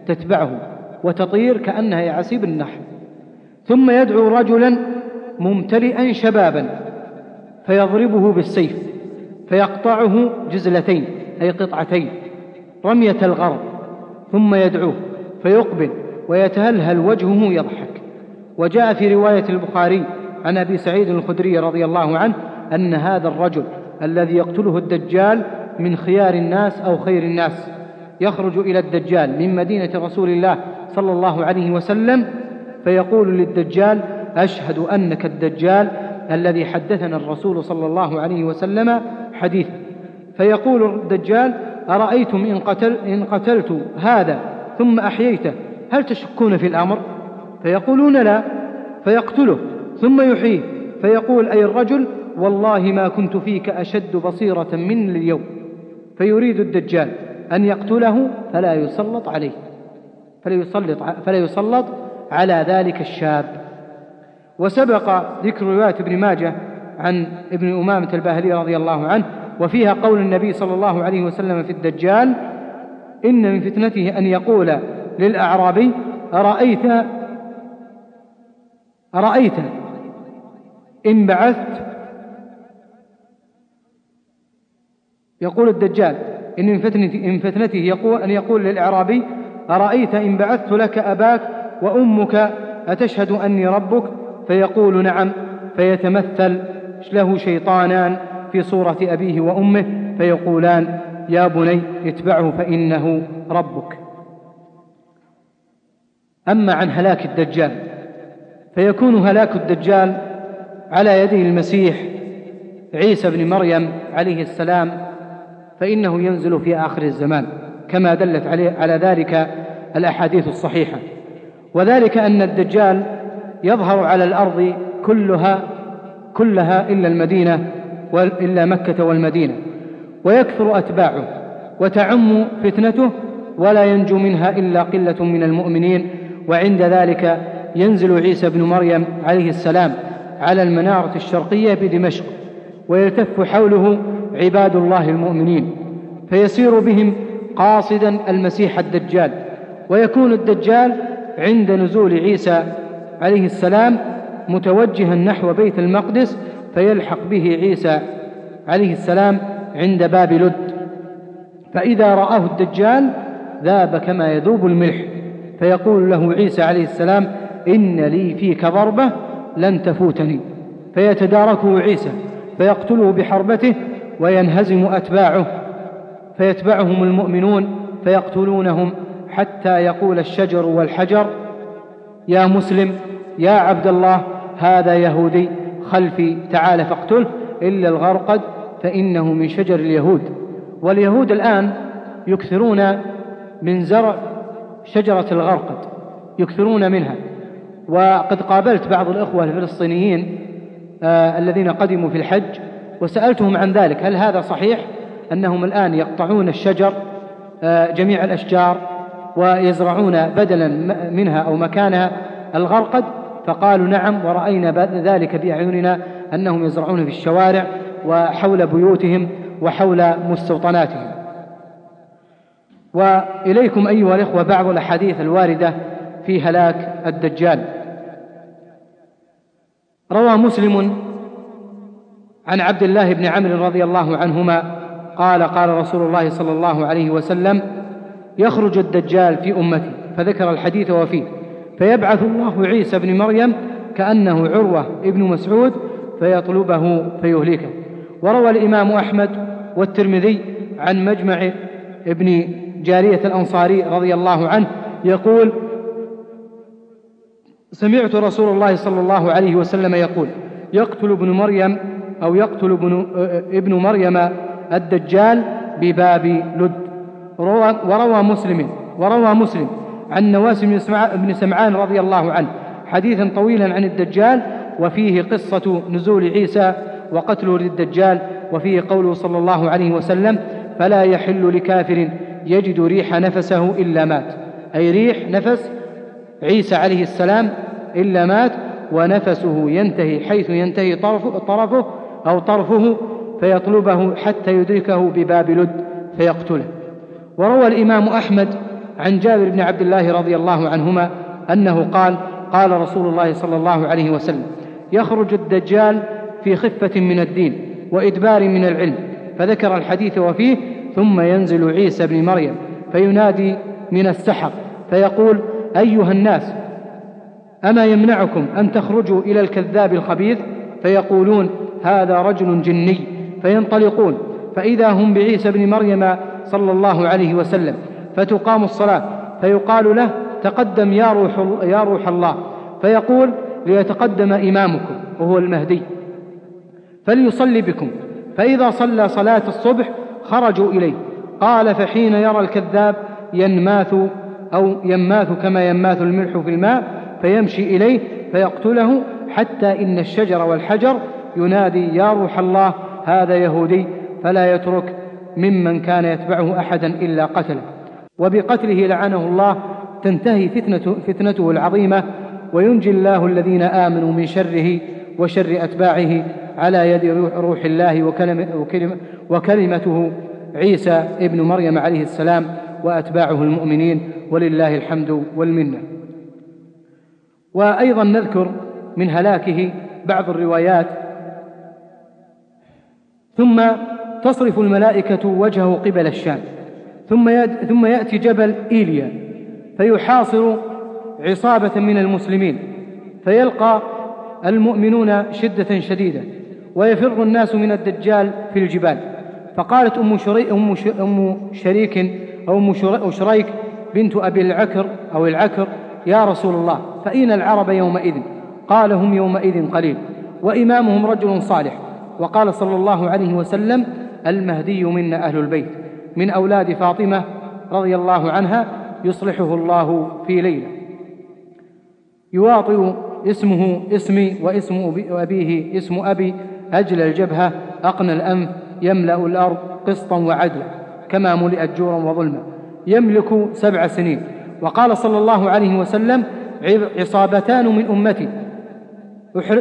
تتبعه. وتطير كأنها يعاسيب النحل. ثم يدعو رجلا ممتلئا شبابا فيضربه بالسيف فيقطعه جزلتين أي قطعتين رمية الغرب ثم يدعوه فيقبل ويتهلهل وجهه يضحك. وجاء في رواية البخاري عن أبي سعيد الخدري رضي الله عنه أن هذا الرجل الذي يقتله الدجال من خيار الناس أو خير الناس يخرج إلى الدجال من مدينة رسول الله صلى الله عليه وسلم فيقول للدجال أشهد أنك الدجال الذي حدثنا الرسول صلى الله عليه وسلم حديث فيقول الدجال أرأيتم إن, قتل إن قتلت هذا ثم أحييته هل تشكون في الأمر؟ فيقولون لا فيقتله ثم يحييه. فيقول أي الرجل والله ما كنت فيك أشد بصيرة من اليوم. فيريد الدجال أن يقتله فلا يسلط عليه فلا يسلط, فلا يسلط على ذلك الشاب. وسبق ذكر رواية ابن ماجه عن ابن أمامة الباهلي رضي الله عنه وفيها قول النبي صلى الله عليه وسلم في الدجال إن من فتنته أن يقول للأعرابي أرأيت أرأيت إن بعثت؟ يقول الدجال إن من فتنته, إن فتنته يقول أن يقول للأعرابي أرأيت إن بعثت لك أباك وأمك أتشهد أني ربك؟ فيقول نعم فيتمثل له شيطانان في صورة أبيه وأمه؟ فيقولان يا بني اتبعه فإنه ربك. أما عن هلاك الدجال فيكون هلاك الدجال على يده المسيح عيسى بن مريم عليه السلام فإنه ينزل في آخر الزمان كما دلت عليه على ذلك الأحاديث الصحيحة. وذلك أن الدجال يظهر على الأرض كلها كلها إلا المدينة إلا مكة والمدينة. ويكثر أتباعه وتعم فتنته ولا ينجو منها إلا قلة من المؤمنين. وعند ذلك ينزل عيسى بن مريم عليه السلام على المنارة الشرقية بدمشق ويلتف حوله عباد الله المؤمنين. فيسير بهم قاصدا المسيح الدجال. ويكون الدجال عند نزول عيسى عليه السلام متوجها نحو بيت المقدس فيلحق به عيسى عليه السلام عند باب لد. فإذا رآه الدجال ذاب كما يذوب الملح فيقول له عيسى عليه السلام إن لي فيك ضربة لن تفوتني. فيتداركه عيسى فيقتله بحربته وينهزم أتباعه. فيتبعهم المؤمنون فيقتلونهم حتى يقول الشجر والحجر يا مسلم يا عبد الله هذا يهودي خلفي تعال فاقتله إلا الغرقد فإنه من شجر اليهود. واليهود الآن يكثرون من زرع شجرة الغرقد يكثرون منها. وقد قابلت بعض الإخوة الفلسطينيين آه الذين قدموا في الحج وسألتهم عن ذلك هل هذا صحيح؟ أنهم الآن يقطعون الشجر آه جميع الأشجار ويزرعون بدلا منها أو مكانها الغرقد. فقالوا نعم ورأينا ذلك بأعيننا أنهم يزرعون في الشوارع وحول بيوتهم وحول مستوطناتهم. وإليكم أيها الإخوة بعض الأحاديث الواردة في هلاك الدجال. روى مسلم عن عبد الله بن عمرو رضي الله عنهما قال قال رسول الله صلى الله عليه وسلم يخرج الدجال في أمتي فذكر الحديث وفيه. فيبعث الله عيسى بن مريم كأنه عروة ابن مسعود فيطلبه فيهلكه. وروى الإمام أحمد والترمذي عن مجمع ابن جارية الأنصاري رضي الله عنه يقول سمعت رسول الله صلى الله عليه وسلم يقول يقتل ابن مريم أو يقتل ابن, ابن مريم الدجال بباب لد. وروى مسلم وروى مسلم عن نواس بن سمعان رضي الله عنه. حديثا طويلا عن الدجال وفيه قصة نزول عيسى وقتله للدجال وفيه قوله صلى الله عليه وسلم فلا يحل لكافر يجد ريح نفسه إلا مات. أي ريح نفس عيسى عليه السلام إلا مات ونفسه ينتهي حيث ينتهي طرفه, طرفه أو طرفه فيطلبه حتى يدركه بباب لد فيقتله. وروى الإمام أحمد عن جابر بن عبد الله رضي الله عنهما أنه قال قال رسول الله صلى الله عليه وسلم يخرج الدجال في خفة من الدين وإدبار من العلم فذكر الحديث وفيه ثم ينزل عيسى بن مريم فينادي من السحر فيقول أيها الناس أما يمنعكم أن تخرجوا إلى الكذاب الخبيث؟ فيقولون هذا رجل جني. فينطلقون فإذا هم بعيسى بن مريم صلى الله عليه وسلم فتقام الصلاة فيقال له تقدم يا روح, يا روح الله. فيقول ليتقدم إمامكم وهو المهدي. فليصلي بكم. فإذا صلى صلاة الصبح خرجوا إليه. قال فحين يرى الكذاب ينماث أو يماث كما يماث الملح في الماء فيمشي إليه فيقتله حتى إن الشجر والحجر ينادي يا روح الله هذا يهودي فلا يترك ممن كان يتبعه أحدا إلا قتله. وبقتله لعنه الله تنتهي فتنة فتنته العظيمة وينجي الله الذين آمنوا من شره وشر أتباعه على يد روح الله وكلمة وكلمته عيسى ابن مريم عليه السلام وأتباعه المؤمنين ولله الحمد والمنة. وأيضا نذكر من هلاكه بعض الروايات. ثم تصرف الملائكة وجهه قبل الشام. ثم ثم يأتي جبل إيليا فيحاصر عصابة من المسلمين فيلقى المؤمنون شدة شديدة ويفر الناس من الدجال في الجبال. فقالت أم, شري أم, أم شريك أو أم شريك بنت أبي العكر أو العكر يا رسول الله فأين العرب يومئذ؟ قال هم يومئذ قليل وإمامهم رجل صالح. وقال صلى الله عليه وسلم المهدي منا أهل البيت من أولاد فاطمة رضي الله عنها يصلحه الله في ليلة. يواطئ اسمه اسمي واسم أبيه اسم أبي أجل الجبهة أقنى الأنف يملأ الأرض قسطا وعدلا كما ملئت جورا وظلما. يملك سبع سنين. وقال صلى الله عليه وسلم عصابتان من أمتي.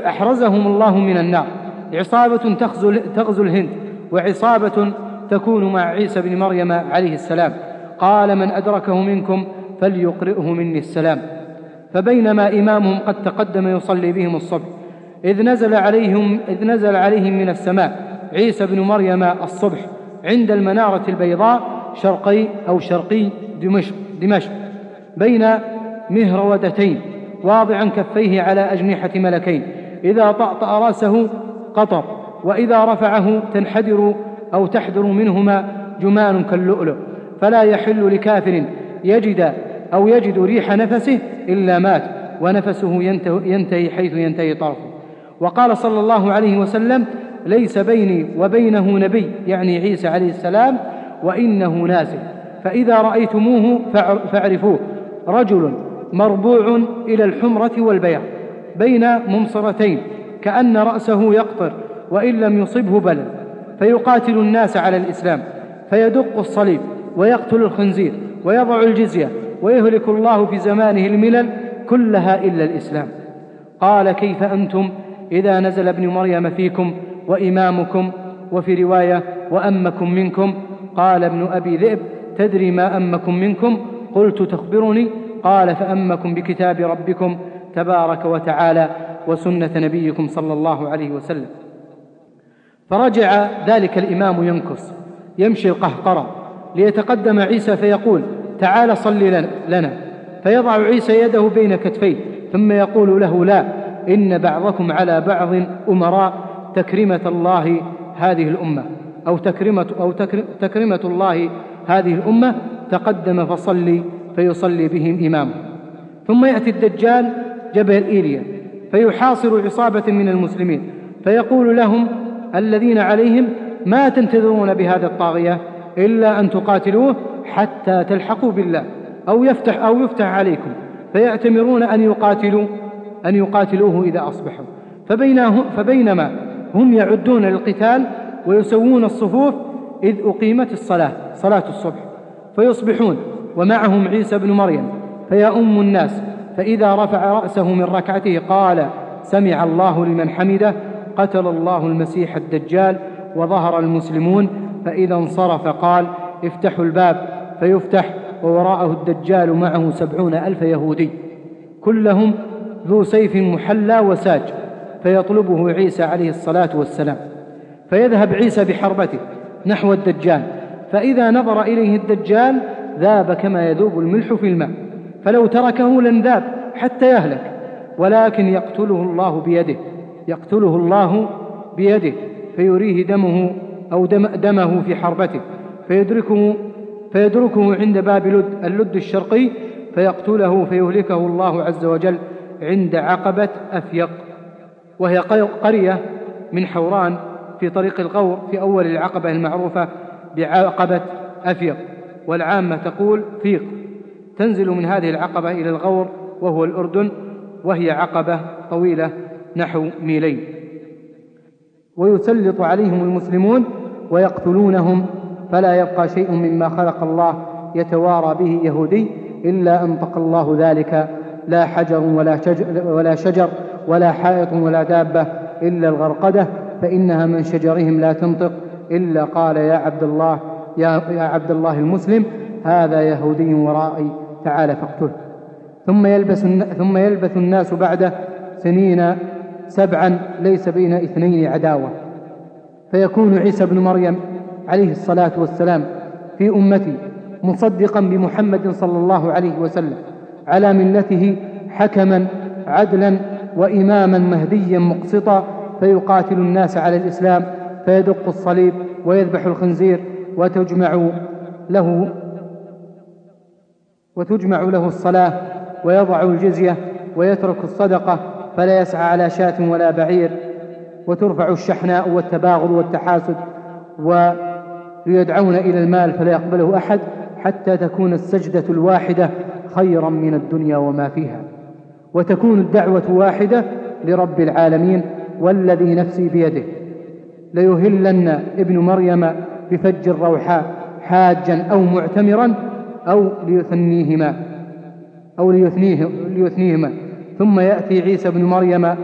أحرزهم الله من النار. عصابة تغزو, الهند. وعصابة تكون مع عيسى بن مريم عليه السلام. قال من أدركه منكم فليقرئه مني السلام. فبينما إمامهم قد تقدم يصلي بهم الصبح إذ نزل عليهم إذ نزل عليهم من السماء عيسى بن مريم الصبح عند المنارة البيضاء شرقي أو شرقي دمشق, دمشق بين مهرودتين واضعا كفيه على أجنحة ملكين. إذا طأطأ رأسه قطر. وإذا رفعه تنحدر أو تحدر منهما جمان كاللؤلؤ فلا يحل لكافر يجد أو يجد ريح نفسه إلا مات ونفسه ينتهي حيث ينتهي طرفه. وقال صلى الله عليه وسلم ليس بيني وبينه نبي يعني عيسى عليه السلام وإنه نازل. فإذا رأيتموه فاعرفوه. رجل مربوع إلى الحمرة والبياض بين ممصرتين كأن رأسه يقطر وإن لم يصبه بلد فيقاتل الناس على الإسلام فيدق الصليب ويقتل الخنزير ويضع الجزية ويهلك الله في زمانه الملل كلها إلا الإسلام. قال كيف أنتم إذا نزل ابن مريم فيكم وإمامكم وفي رواية وأمكم منكم؟ قال ابن أبي ذئب تدري ما أمكم منكم؟ قلت تخبرني. قال فأمكم بكتاب ربكم تبارك وتعالى وسنة نبيكم صلى الله عليه وسلم. فرجع ذلك الإمام ينكص يمشي القهقرة. ليتقدم عيسى فيقول تعال صل لنا. فيضع عيسى يده بين كتفيه ثم يقول له لا إن بعضكم على بعض أمراء تكرمة الله هذه الأمة أو تكرمة, أو تكرمة الله هذه الأمة تقدم فصلي فيصلي بهم إمامه. ثم يأتي الدجال جبل إيليا فيحاصر عصابة من المسلمين فيقول لهم الذين عليهم ما تنتظرون بهذا الطاغية إلا أن تقاتلوه حتى تلحقوا بالله أو يفتح أو يفتح عليكم. فيأتمرون أن يقاتلوا أن يقاتلوه إذا أصبحوا. فبينما هم يعدون للقتال ويسوون الصفوف إذ أقيمت الصلاة صلاة الصبح. فيصبحون ومعهم عيسى بن مريم فيؤم الناس فإذا رفع رأسه من ركعته قال سمع الله لمن حمده قتل الله المسيح الدجال وظهر المسلمون فإذا انصرف قال افتحوا الباب. فيفتح ووراءه الدجال معه سبعون ألف يهودي. كلهم ذو سيف محلى وساج فيطلبه عيسى عليه الصلاة والسلام. فيذهب عيسى بحربته نحو الدجال. فإذا نظر إليه الدجال ذاب كما يذوب الملح في الماء. فلو تركه لانذاب حتى يهلك ولكن يقتله الله بيده. يقتله الله بيده فيريه دمه أو دم دمه في حربته. فيدركه فيدركه عند باب لد اللد الشرقي فيقتله فيهلكه الله عز وجل عند عقبة أفيق. وهي قرية من حوران في طريق الغور في أول العقبة المعروفة بعقبة أفيق. والعامة تقول فيق. تنزل من هذه العقبة إلى الغور وهو الأردن وهي عقبة طويلة نحو ميلين. ويسلط عليهم المسلمون ويقتلونهم فلا يبقى شيء مما خلق الله يتوارى به يهودي إلا أنطق الله ذلك. لا حجر ولا شجر ولا, شجر ولا حائط ولا دابة إلا الغرقدة فإنها من شجرهم لا تنطق. إلا قال يا عبد الله يا, يا عبد الله المسلم هذا يهودي ورائي تعال فاقتله. ثم يلبس ثم يلبث الناس بعده سنين سبعا ليس بين اثنين عداوة. فيكون عيسى بن مريم عليه الصلاة والسلام في أمتي مصدقا بمحمد صلى الله عليه وسلم على ملته حكما عدلا وإماما مهديا مقسطا. فيقاتل الناس على الإسلام فيدق الصليب ويذبح الخنزير وتجمع له وتجمع له الصلاة ويضع الجزية ويترك الصدقة فلا يسعى على شاة ولا بعير وترفع الشحناء والتباغض والتحاسد ويدعون إلى المال فلا يقبله أحد حتى تكون السجدة الواحدة خيرا من الدنيا وما فيها. وتكون الدعوة واحدة لرب العالمين والذي نفسي بيده. ليهلن ابن مريم بفج الروحاء حاجا أو معتمرا أو ليثنيهما أو ليثنيه ليثنيهما. ثم يأتي عيسى بن مريم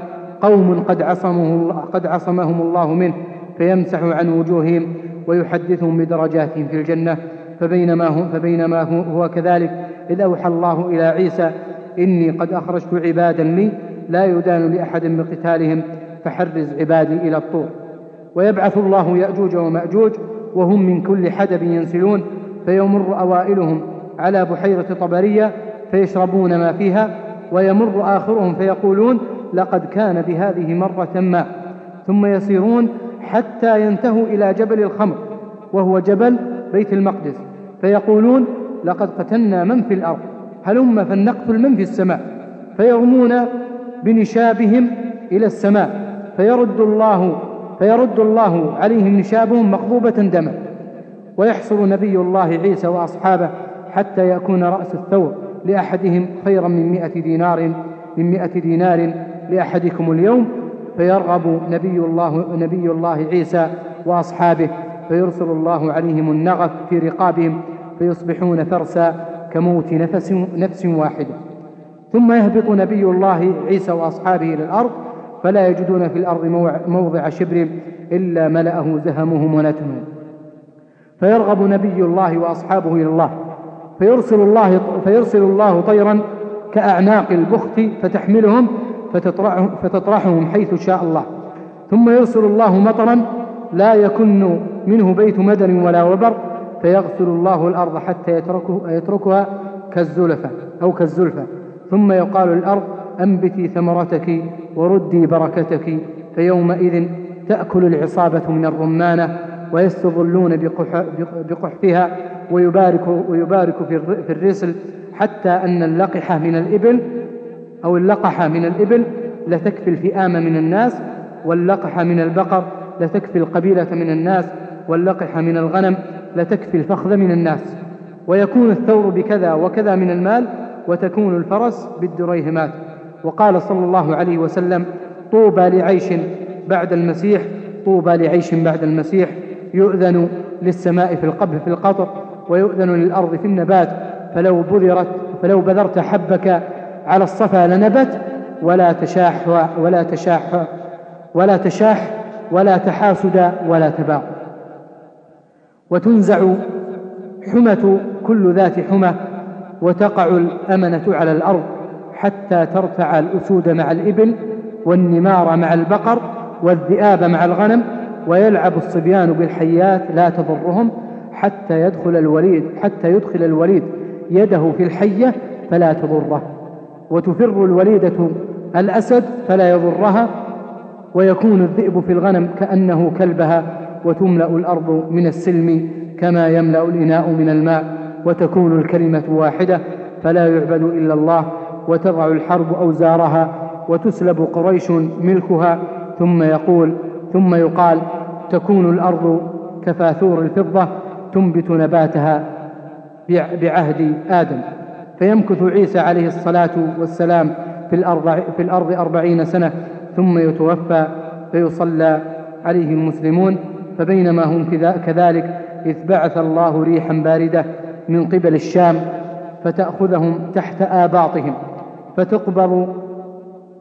قوم قد عصمه قد عصمهم الله منه فيمسح عن وجوههم ويحدثهم بدرجاتهم في الجنة. فبينما هو, فبينما هو كذلك. إذ أوحى الله إلى عيسى إني قد أخرجت عبادا لي لا يدان لأحد بقتالهم فحرز عبادي إلى الطور. ويبعث الله يأجوج ومأجوج وهم من كل حدب ينسلون فيمر أوائلهم على بحيرة طبرية فيشربون ما فيها ويمر آخرهم فيقولون لقد كان بهذه مرة ما. ثم يسيرون حتى ينتهوا إلى جبل الخمر وهو جبل بيت المقدس. فيقولون لقد قتلنا من في الأرض هلم فلنقتل من في السماء؟ فيرمون بنشابهم إلى السماء فيرد الله فيرد الله عليهم نشابهم مقبوبة دما. ويحصر نبي الله عيسى وأصحابه حتى يكون رأس الثور. لأحدهم خيرا من مئة دينار من مئة دينار لأحدكم اليوم فيرغب نبي الله, نبي الله عيسى وأصحابه فيرسل الله عليهم النغف في رقابهم فيصبحون فرسا كموت نفس, نفس واحدة. ثم يهبط نبي الله عيسى وأصحابه إلى الأرض فلا يجدون في الأرض موضع شبر إلا ملأه زهمهم ونتنهم فيرغب نبي الله وأصحابه إلى الله. فيرسل الله, فيرسل الله طيرا كأعناق البخت فتحملهم فتطرحهم حيث شاء الله. ثم يرسل الله مطرا لا يكن منه بيت مدر ولا وبر فيغسل الله الأرض حتى يتركه يتركها كالزلفة أو كالزلفة. ثم يقال للأرض أنبتي ثمرتك وردي بركتك فيومئذ تأكل العصابة من الرمانة ويستظلون بقح بقحفها ويبارك, ويبارك في الرسل حتى أن اللقحة من الإبل أو اللقحة من الإبل لتكفي الفئام من الناس واللقحة من البقر لتكفي القبيلة من الناس واللقحة من الغنم لتكفي الفخذ من الناس. ويكون الثور بكذا وكذا من المال وتكون الفرس بالدريهمات وقال صلى الله عليه وسلم طوبى لعيش بعد المسيح طوبى لعيش بعد المسيح. يؤذن للسماء في القبل في القطر ويؤذن للأرض في النبات فلو بذرت فلو بذرت حبك على الصفا لنبت ولا تشاح ولا تشاح ولا تشاح ولا تحاسد ولا تباغ. وتنزع حمة كل ذات حمى وتقع الأمنة على الأرض حتى ترتع الأسود مع الإبل والنمار مع البقر والذئاب مع الغنم ويلعب الصبيان بالحيات لا تضرهم حتى يدخل الوليد حتى يدخل الوليد يده في الحية فلا تضره. وتفر الوليدة الأسد فلا يضرها ويكون الذئب في الغنم كأنه كلبها وتملأ الأرض من السلم كما يملأ الإناء من الماء. وتكون الكلمة واحدة فلا يعبد إلا الله وتضع الحرب أوزارها وتسلب قريش ملكها. ثم يقول ثم يقال تكون الأرض كفاثور الفضة تنبت نباتها بعهد آدم. فيمكث عيسى عليه الصلاة والسلام في الأرض, في الأرض أربعين سنة ثم يتوفى فيصلى عليه المسلمون فبينما هم كذلك إذ بعث الله ريحا باردة من قبل الشام فتأخذهم تحت آباطهم فتقبض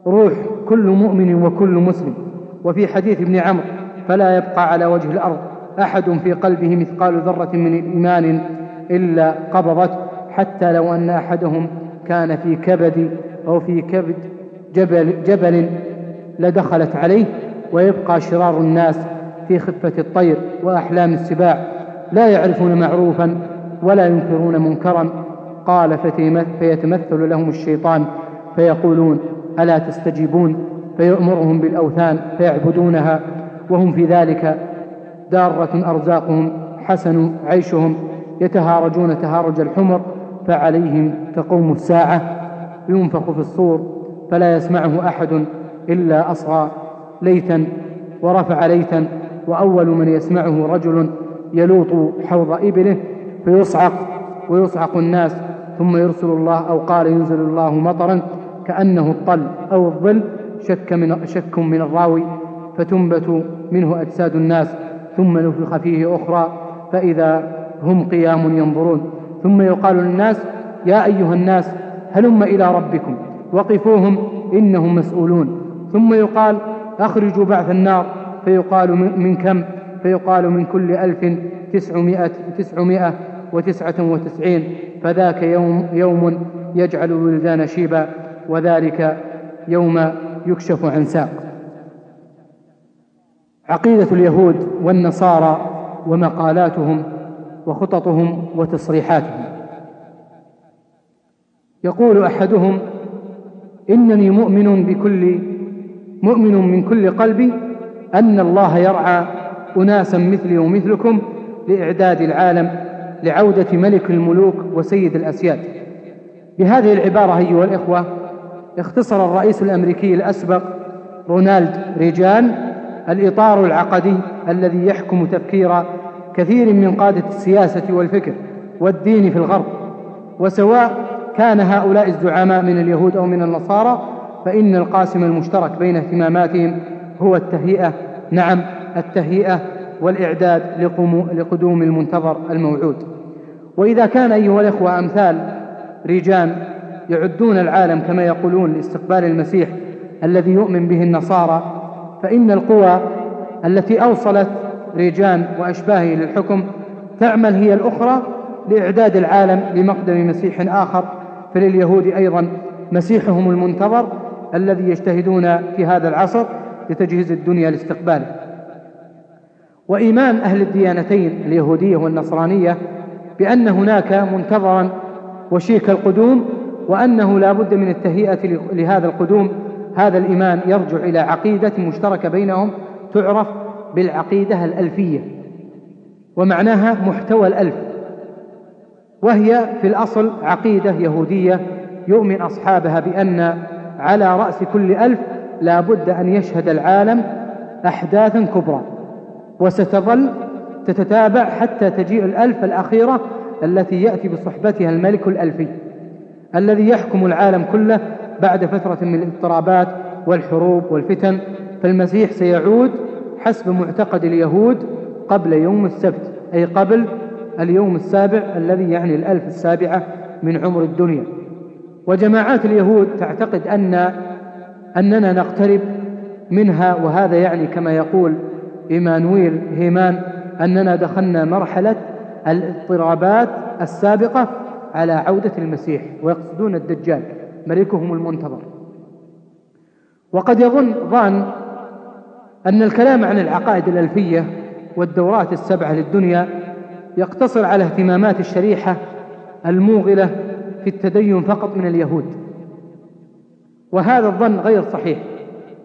روح كل مؤمن وكل مسلم. وفي حديث ابن عمرو فلا يبقى على وجه الأرض أحد في قلبه مثقال ذرة من إيمان إلا قبضت حتى لو أن أحدهم كان في كبد أو في كبد جبل, جبل لدخلت عليه ويبقى شرار الناس في خفة الطير وأحلام السباع لا يعرفون معروفا ولا ينكرون منكرا قال فيتمثل لهم الشيطان فيقولون ألا تستجيبون؟ فيأمرهم بالأوثان فيعبدونها وهم في ذلك دارة أرزاقهم حسن عيشهم يتهارجون تهارج الحمر فعليهم تقوم الساعة ينفخ في الصور فلا يسمعه أحد إلا أصغى ليتا ورفع ليتا وأول من يسمعه رجل يلوط حوض إبله فيصعق ويصعق الناس ثم يرسل الله أو قال ينزل الله مطرا كأنه الطل أو الظل شك من, شك من الراوي فتنبت منه أجساد الناس ثم نفخ فيه أخرى فإذا هم قيام ينظرون. ثم يقال للناس يا أيها الناس هلم إلى ربكم؟ وقفوهم إنهم مسؤولون. ثم يقال أخرجوا بعث النار. فيقال من كم؟ فيقال من كل ألف تسعمائة, تسعمائة وتسعة وتسعين. فذاك يوم, يوم يجعل الولدان شيبا وذلك يوم يكشف عن ساق. عقيدة اليهود والنصارى ومقالاتهم وخططهم وتصريحاتهم. يقول أحدهم إنني مؤمن بكل مؤمن من كل قلبي أن الله يرعى أناسا مثلي ومثلكم لإعداد العالم لعودة ملك الملوك وسيد الأسياد. بهذه العبارة أيها الإخوة اختصر الرئيس الأمريكي الأسبق رونالد ريجان الإطار العقدي الذي يحكم تفكير كثير من قادة السياسة والفكر والدين في الغرب. وسواء كان هؤلاء الزعماء من اليهود أو من النصارى فإن القاسم المشترك بين اهتماماتهم هو التهيئة. نعم التهيئة والإعداد لقدوم المنتظر الموعود. وإذا كان أيها الإخوة أمثال ريجان يعدون العالم كما يقولون لاستقبال المسيح الذي يؤمن به النصارى فإن القوى التي أوصلت ريجان وأشباهه للحكم تعمل هي الأخرى لإعداد العالم لمقدم مسيح آخر فلليهود أيضا مسيحهم المنتظر الذي يجتهدون في هذا العصر لتجهيز الدنيا لاستقباله. وإيمان أهل الديانتين اليهودية والنصرانية بأن هناك منتظرا وشيك القدوم وأنه لا بد من التهيئة لهذا القدوم. هذا الإيمان يرجع إلى عقيدة مشتركة بينهم تعرف بالعقيدة الألفية ومعناها محتوى الألف. وهي في الأصل عقيدة يهودية يؤمن أصحابها بأن على رأس كل ألف لا بد أن يشهد العالم أحداثا كبرى. وستظل تتتابع حتى تجيء الألف الأخيرة التي يأتي بصحبتها الملك الألفي. الذي يحكم العالم كله بعد فترة من الاضطرابات والحروب والفتن. فالمسيح سيعود حسب معتقد اليهود قبل يوم السبت أي قبل اليوم السابع الذي يعني الألف السابعة من عمر الدنيا. وجماعات اليهود تعتقد أن أننا نقترب منها وهذا يعني كما يقول إيمانويل هيمان أننا دخلنا مرحلة الاضطرابات السابقة على عودة المسيح ويقصدون الدجال ملكهم المنتظر. وقد يظن ظان أن الكلام عن العقائد الألفية والدورات السبعة للدنيا يقتصر على اهتمامات الشريحة الموغلة في التدين فقط من اليهود. وهذا الظن غير صحيح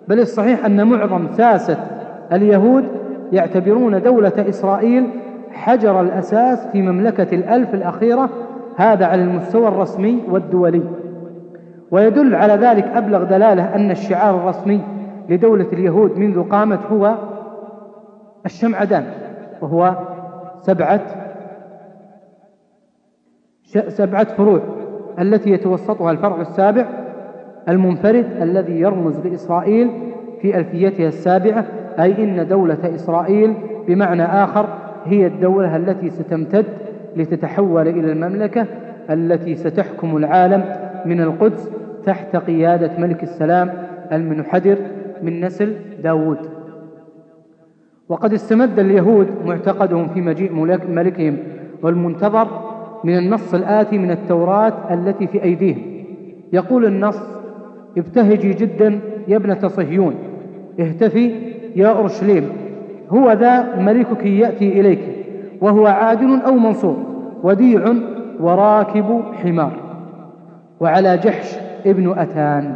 بل الصحيح أن معظم ساسة اليهود يعتبرون دولة إسرائيل حجر الأساس في مملكة الألف الأخيرة هذا على المستوى الرسمي والدولي. ويدل على ذلك أبلغ دلالة أن الشعار الرسمي لدولة اليهود منذ قامت هو الشمعدان وهو سبعة سبعة فروع التي يتوسطها الفرع السابع المنفرد الذي يرمز لإسرائيل في ألفيتها السابعة أي إن دولة إسرائيل بمعنى آخر هي الدولة التي ستمتد لتتحول إلى المملكة التي ستحكم العالم من القدس تحت قيادة ملك السلام المنحدر من نسل داود وقد استمد اليهود معتقدهم في مجيء ملكهم والمنتظر من النص الآتي من التوراة التي في أيديهم. يقول النص ابتهجي جدا يا ابنة صهيون اهتفي يا أورشليم هو ذا ملكك يأتي إليك. وهو عادل أو منصور وديع وراكب حمار. وعلى جحش ابن أتان.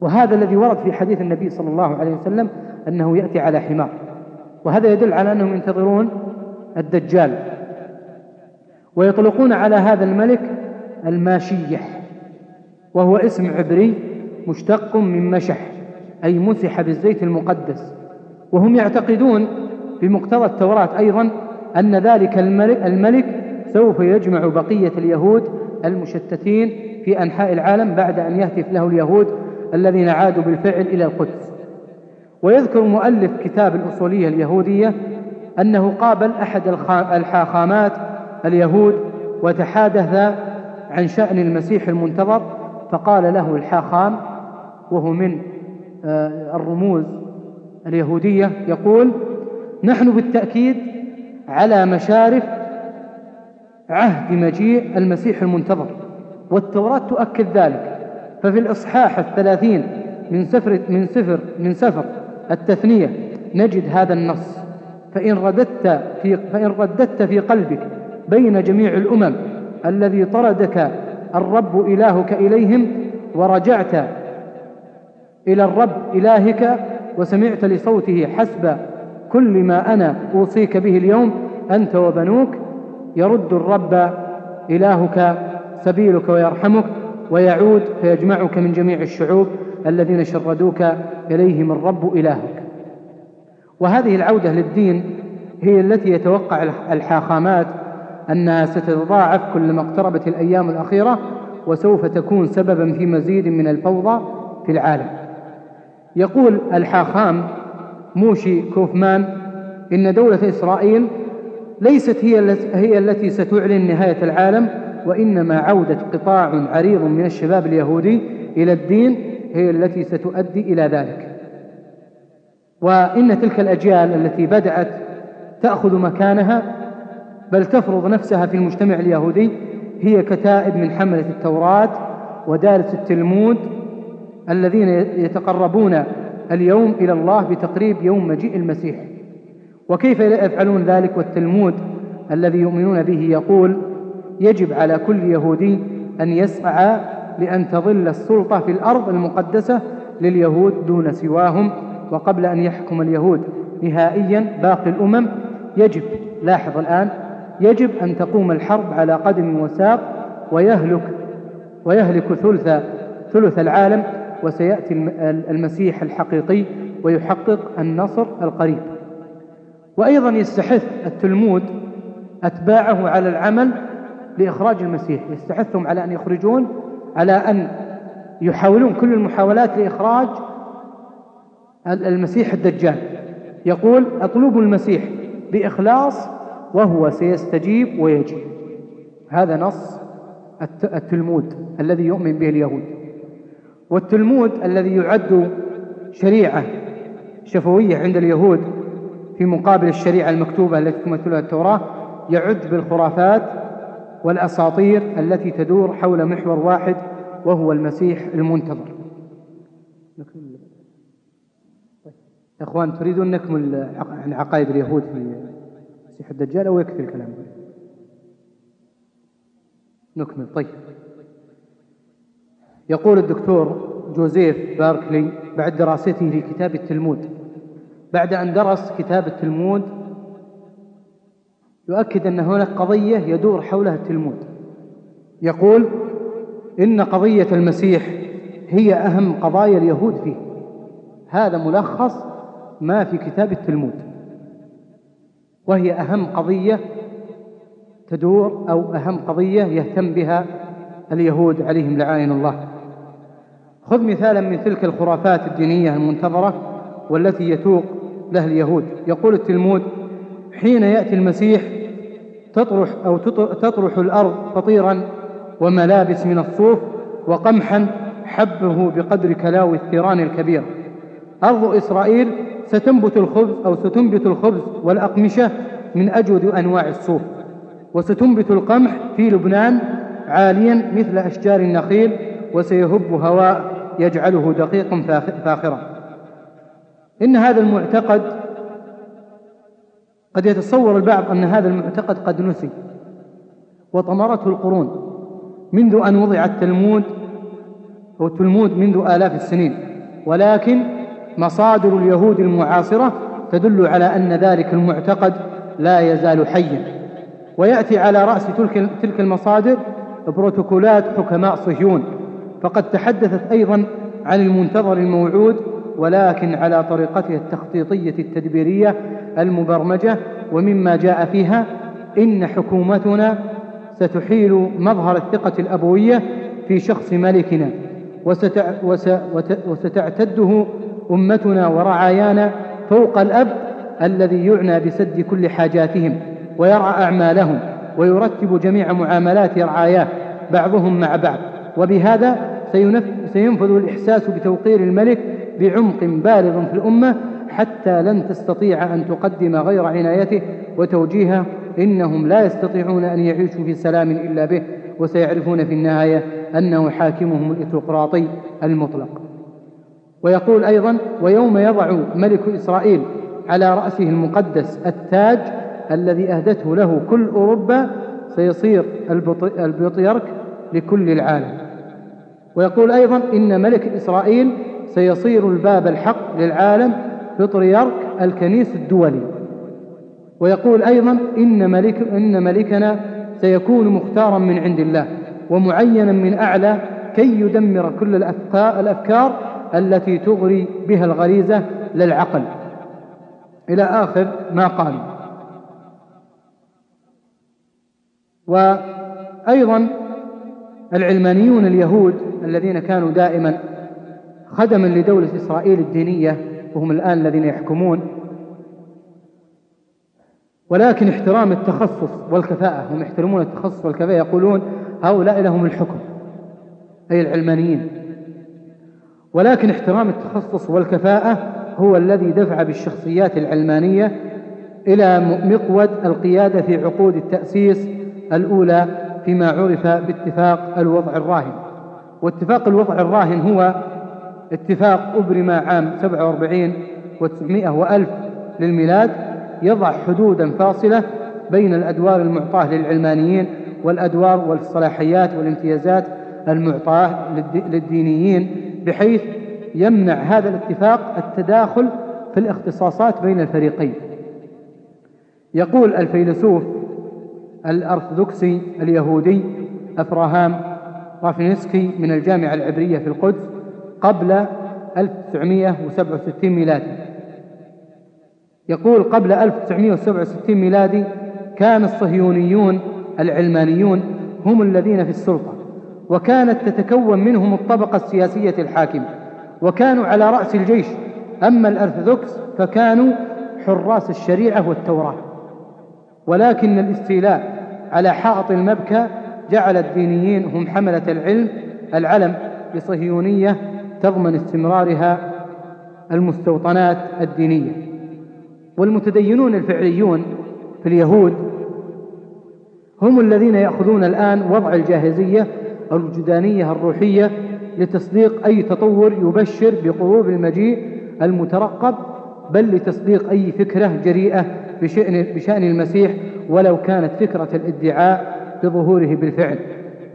وهذا الذي ورد في حديث النبي صلى الله عليه وسلم أنه يأتي على حمار. وهذا يدل على أنهم ينتظرون الدجال. ويطلقون على هذا الملك الماشيح وهو اسم عبري مشتق من مشح أي مسح بالزيت المقدس. وهم يعتقدون بمقتضى التوراة أيضا أن ذلك الملك, الملك سوف يجمع بقية اليهود المشتتين في أنحاء العالم بعد أن يهتف له اليهود الذين عادوا بالفعل إلى القدس. ويذكر مؤلف كتاب الأصولية اليهودية أنه قابل أحد الحاخامات اليهود وتحادث عن شأن المسيح المنتظر فقال له الحاخام وهو من آه، الرموز اليهودية يقول نحن بالتأكيد على مشارف عهد مجيء المسيح المنتظر والتوراة تؤكد ذلك. ففي الإصحاح الثلاثين من سفر من سفر من سفر التثنية نجد هذا النص فإن رددت في فإن رددت في قلبك بين جميع الأمم الذي طردك الرب إلهك إليهم ورجعت إلى الرب إلهك وسمعت لصوته حسب كل ما أنا أوصيك به اليوم أنت وبنوك يرد الرب إلهك سبيلك ويرحمك ويعود فيجمعك من جميع الشعوب الذين شردوك إليهم الرب إلهك. وهذه العودة للدين هي التي يتوقع الحاخامات أنها ستتضاعف كلما اقتربت الأيام الأخيرة وسوف تكون سببا في مزيد من الفوضى في العالم. يقول الحاخام موشي كوفمان إن دولة إسرائيل ليست هي هي التي ستعلن نهاية العالم وإنما عودة قطاع عريض من الشباب اليهودي إلى الدين هي التي ستؤدي إلى ذلك. وإن تلك الأجيال التي بدأت تأخذ مكانها بل تفرض نفسها في المجتمع اليهودي هي كتائب من حملة التوراة ودارس التلمود الذين يتقربون اليوم إلى الله بتقريب يوم مجيء المسيح. وكيف يفعلون ذلك والتلمود الذي يؤمنون به يقول يجب على كل يهودي أن يسعى لأن تظل السلطة في الأرض المقدسة لليهود دون سواهم وقبل أن يحكم اليهود نهائيا باقي الأمم. يجب لاحظ الآن يجب أن تقوم الحرب على قدم وساق ويهلك ويهلك ثلث ثلث العالم. وسيأتي المسيح الحقيقي ويحقق النصر القريب. وأيضا يستحث التلمود أتباعه على العمل لإخراج المسيح. يستحثهم على أن يخرجون على أن يحاولون كل المحاولات لإخراج المسيح الدجال. يقول اطلبوا المسيح بإخلاص وهو سيستجيب ويجيب. هذا نص التلمود الذي يؤمن به اليهود. والتلمود الذي يعد شريعة شفوية عند اليهود في مقابل الشريعة المكتوبة التي تمثلها التوراة يعد بالخرافات والأساطير التي تدور حول محور واحد وهو المسيح المنتظر. يا إخوان تريدون نكمل عن عقائد اليهود في المسيح الدجال أو يكفي الكلام؟ نكمل. طيب. يقول الدكتور جوزيف باركلي بعد دراسته لكتاب التلمود. بعد أن درس كتاب التلمود يؤكد أن هناك قضية يدور حولها التلمود. يقول إن قضية المسيح هي أهم قضايا اليهود فيه. هذا ملخص ما في كتاب التلمود. وهي أهم قضية تدور أو أهم قضية يهتم بها اليهود عليهم لعائن الله. خذ مثالا من تلك الخرافات الدينية المنتظرة والتي يتوق لها اليهود. يقول التلمود حين يأتي المسيح تطرح أو تطرح الأرض فطيرا وملابس من الصوف وقمحا حبه بقدر كلاوي الثيران الكبير. أرض إسرائيل ستنبت الخبز أو ستنبت الخبز والأقمشة من أجود أنواع الصوف وستنبت القمح في لبنان عاليا مثل أشجار النخيل وسيهب هواء يجعله دقيقا فاخرا. إن هذا المعتقد قد يتصور البعض أن هذا المعتقد قد نسي وطمرته القرون منذ أن وضع التلمود أو التلمود منذ آلاف السنين. ولكن مصادر اليهود المعاصرة تدل على أن ذلك المعتقد لا يزال حيا. ويأتي على رأس تلك المصادر بروتوكولات حكماء صهيون. فقد تحدثت أيضا عن المنتظر الموعود ولكن على طريقتها التخطيطية التدبيرية المبرمجة ومما جاء فيها إن حكومتنا ستحيل مظهر الثقة الأبوية في شخص ملكنا وستع وستعتده أمتنا ورعايانا فوق الأب الذي يعنى بسد كل حاجاتهم ويرعى أعمالهم ويرتب جميع معاملات رعاياه بعضهم مع بعض. وبهذا سينفذ الإحساس بتوقير الملك بعمق بالغ في الأمة حتى لن تستطيع أن تقدم غير عنايته وتوجيهه إنهم لا يستطيعون أن يعيشوا في سلام إلا به وسيعرفون في النهاية أنه حاكمهم الإثيوقراطي المطلق. ويقول أيضا ويوم يضع ملك إسرائيل على رأسه المقدس التاج الذي أهدته له كل أوروبا سيصير البطيرك لكل العالم. ويقول أيضا إن ملك إسرائيل سيصير الباب الحق للعالم بطريرك الكنيس الدولي. ويقول أيضا إن, ملك إن ملكنا سيكون مختارا من عند الله ومعينا من أعلى كي يدمر كل الأفكار التي تغري بها الغريزة للعقل. إلى آخر ما قال. وأيضا العلمانيون اليهود الذين كانوا دائما خدما لدولة إسرائيل الدينية وهم الآن الذين يحكمون. ولكن احترام التخصص والكفاءة هم يحترمون التخصص والكفاءة يقولون هؤلاء لهم الحكم أي العلمانيين. ولكن احترام التخصص والكفاءة هو الذي دفع بالشخصيات العلمانية إلى مقود القيادة في عقود التأسيس الأولى فيما عرف باتفاق الوضع الراهن. واتفاق الوضع الراهن هو اتفاق أبرم عام 47 و900 وألف للميلاد يضع حدودا فاصلة بين الأدوار المعطاة للعلمانيين والأدوار والصلاحيات والامتيازات المعطاة للدينيين بحيث يمنع هذا الاتفاق التداخل في الاختصاصات بين الفريقين. يقول الفيلسوف الأرثوذكسي اليهودي أفراهام رافنسكي من الجامعة العبرية في القدس قبل 1967 ميلادي. يقول قبل 1967 ميلادي كان الصهيونيون العلمانيون هم الذين في السلطة وكانت تتكون منهم الطبقة السياسية الحاكمة وكانوا على رأس الجيش. أما الأرثوذكس فكانوا حراس الشريعة والتوراة. ولكن الاستيلاء على حائط المبكى جعل الدينيين هم حملة العلم العلم لصهيونية تضمن استمرارها المستوطنات الدينية. والمتدينون الفعليون في اليهود هم الذين يأخذون الآن وضع الجاهزية الوجدانية الروحية لتصديق أي تطور يبشر بقرب المجيء المترقب بل لتصديق أي فكرة جريئة بشأن, بشأن المسيح ولو كانت فكرة الادعاء بظهوره بالفعل.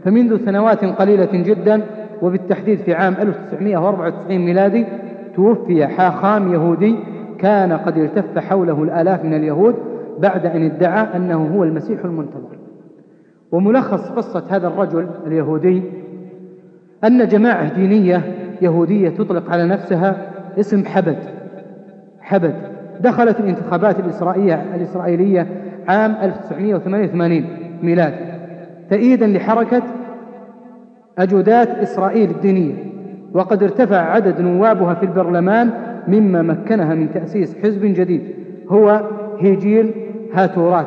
فمنذ سنوات قليلة جدا وبالتحديد في عام 1994 ميلادي توفي حاخام يهودي كان قد التف حوله الآلاف من اليهود بعد أن ادعى أنه هو المسيح المنتظر. وملخص قصة هذا الرجل اليهودي أن جماعة دينية يهودية تطلق على نفسها اسم حبد. حبد. دخلت الانتخابات الإسرائيلية, الإسرائيلية عام 1988 ميلاد. تأييدا لحركة أجودات إسرائيل الدينية. وقد ارتفع عدد نوابها في البرلمان مما مكنها من تأسيس حزب جديد هو هيجيل هاتورات.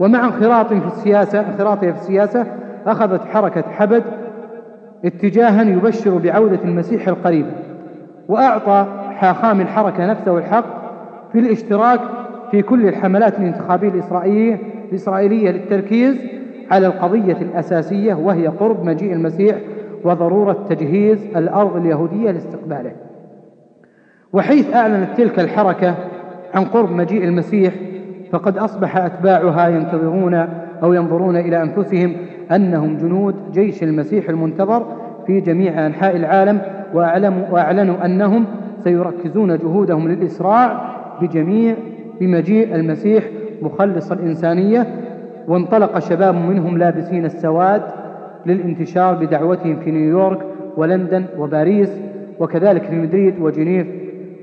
ومع انخراط في السياسة انخراطها في السياسة أخذت حركة حبد اتجاها يبشر بعودة المسيح القريب وأعطى حاخام الحركة نفسه الحق في الاشتراك في كل الحملات الانتخابية الإسرائيلية, الإسرائيلية للتركيز على القضية الأساسية وهي قرب مجيء المسيح وضرورة تجهيز الأرض اليهودية لاستقباله. وحيث أعلنت تلك الحركة عن قرب مجيء المسيح فقد أصبح أتباعها ينتظرون أو ينظرون إلى أنفسهم أنهم جنود جيش المسيح المنتظر في جميع أنحاء العالم وأعلنوا أنهم سيركزون جهودهم للإسراع بجميع بمجيء المسيح مخلص الإنسانية وانطلق شباب منهم لابسين السواد للانتشار بدعوتهم في نيويورك ولندن وباريس وكذلك في مدريد وجنيف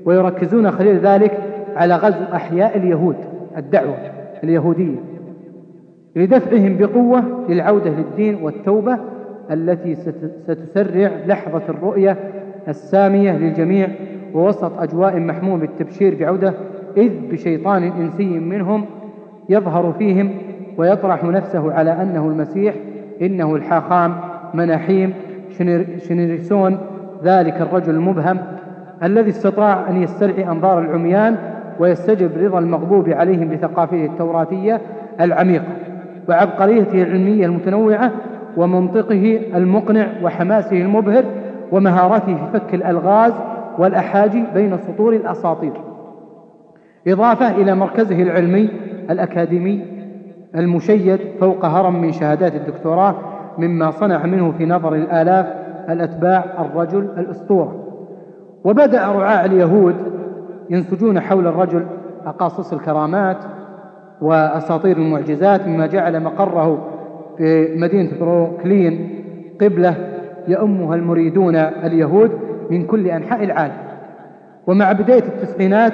ويركزون خلال ذلك على غزو أحياء اليهود الدعوة اليهودية لدفعهم بقوة للعودة للدين والتوبة التي ستسرع لحظة الرؤية السامية للجميع ووسط أجواء محموم بالتبشير بعودة إذ بشيطان إنسي منهم يظهر فيهم ويطرح نفسه على أنه المسيح إنه الحاخام مناحيم شنرسون ذلك الرجل المبهم الذي استطاع أن يسترعي أنظار العميان ويستجب رضا المغضوب عليهم بثقافته التوراتية العميقة وعبقريته العلمية المتنوعة ومنطقه المقنع وحماسه المبهر ومهارته في فك الألغاز والأحاجي بين سطور الأساطير. إضافة إلى مركزه العلمي الأكاديمي المشيد فوق هرم من شهادات الدكتوراه مما صنع منه في نظر الآلاف الأتباع الرجل الأسطورة. وبدأ رعاع اليهود ينسجون حول الرجل أقاصص الكرامات وأساطير المعجزات مما جعل مقره في مدينة بروكلين قبلة يأمها المريدون اليهود من كل أنحاء العالم. ومع بداية التسعينات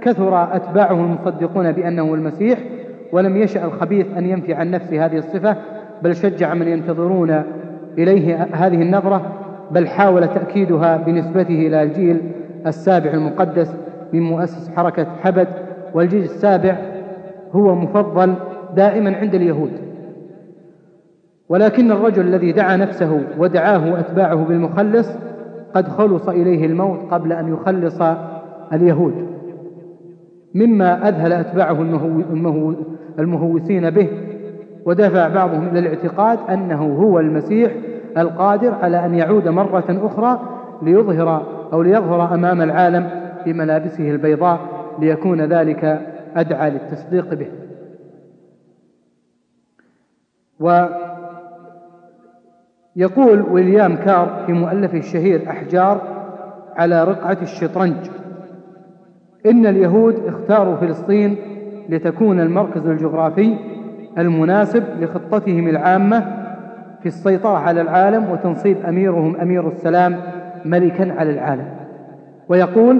كثر أتباعه المصدقون بأنه المسيح ولم يشأ الخبيث أن ينفي عن نفسه هذه الصفة بل شجع من ينتظرون إليه هذه النظرة بل حاول تأكيدها بنسبته إلى الجيل السابع المقدس من مؤسس حركة حبد والجيل السابع هو مفضل دائما عند اليهود. ولكن الرجل الذي دعا نفسه ودعاه أتباعه بالمخلص قد خلص إليه الموت قبل أن يخلص اليهود. مما أذهل أتباعه المهو المهوسين به ودفع بعضهم إلى الاعتقاد أنه هو المسيح القادر على أن يعود مرة أخرى ليظهر أو ليظهر أمام العالم بملابسه البيضاء ليكون ذلك أدعى للتصديق به. ويقول ويليام كار في مؤلفه الشهير أحجار على رقعة الشطرنج إن اليهود اختاروا فلسطين لتكون المركز الجغرافي المناسب لخطتهم العامة في السيطرة على العالم وتنصيب أميرهم أمير السلام ملكا على العالم. ويقول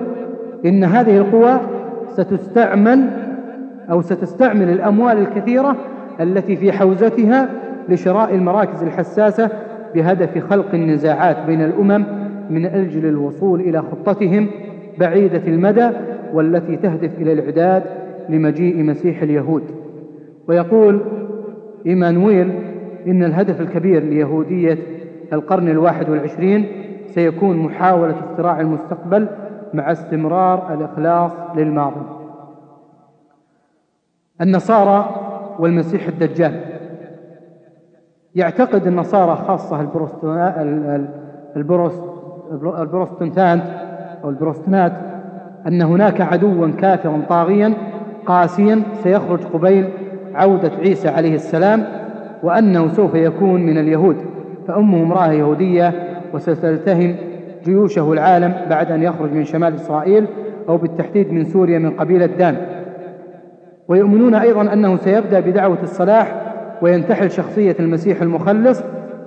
إن هذه القوى ستستعمل أو ستستعمل الأموال الكثيرة التي في حوزتها لشراء المراكز الحساسة بهدف خلق النزاعات بين الأمم من أجل الوصول إلى خطتهم بعيدة المدى والتي تهدف إلى الإعداد لمجيء مسيح اليهود. ويقول إيمانويل إن الهدف الكبير ليهودية القرن الواحد والعشرين سيكون محاولة اختراع المستقبل مع استمرار الإخلاص للماضي. النصارى والمسيح الدجال. يعتقد النصارى خاصة البروستنتانت أو البروستنات أن هناك عدوا كافرا طاغيا قاسيا سيخرج قبيل عودة عيسى عليه السلام وأنه سوف يكون من اليهود فأمه امرأة يهودية وستلتهم جيوشه العالم بعد أن يخرج من شمال إسرائيل أو بالتحديد من سوريا من قبيلة دان. ويؤمنون أيضا أنه سيبدأ بدعوة الصلاح وينتحل شخصية المسيح المخلص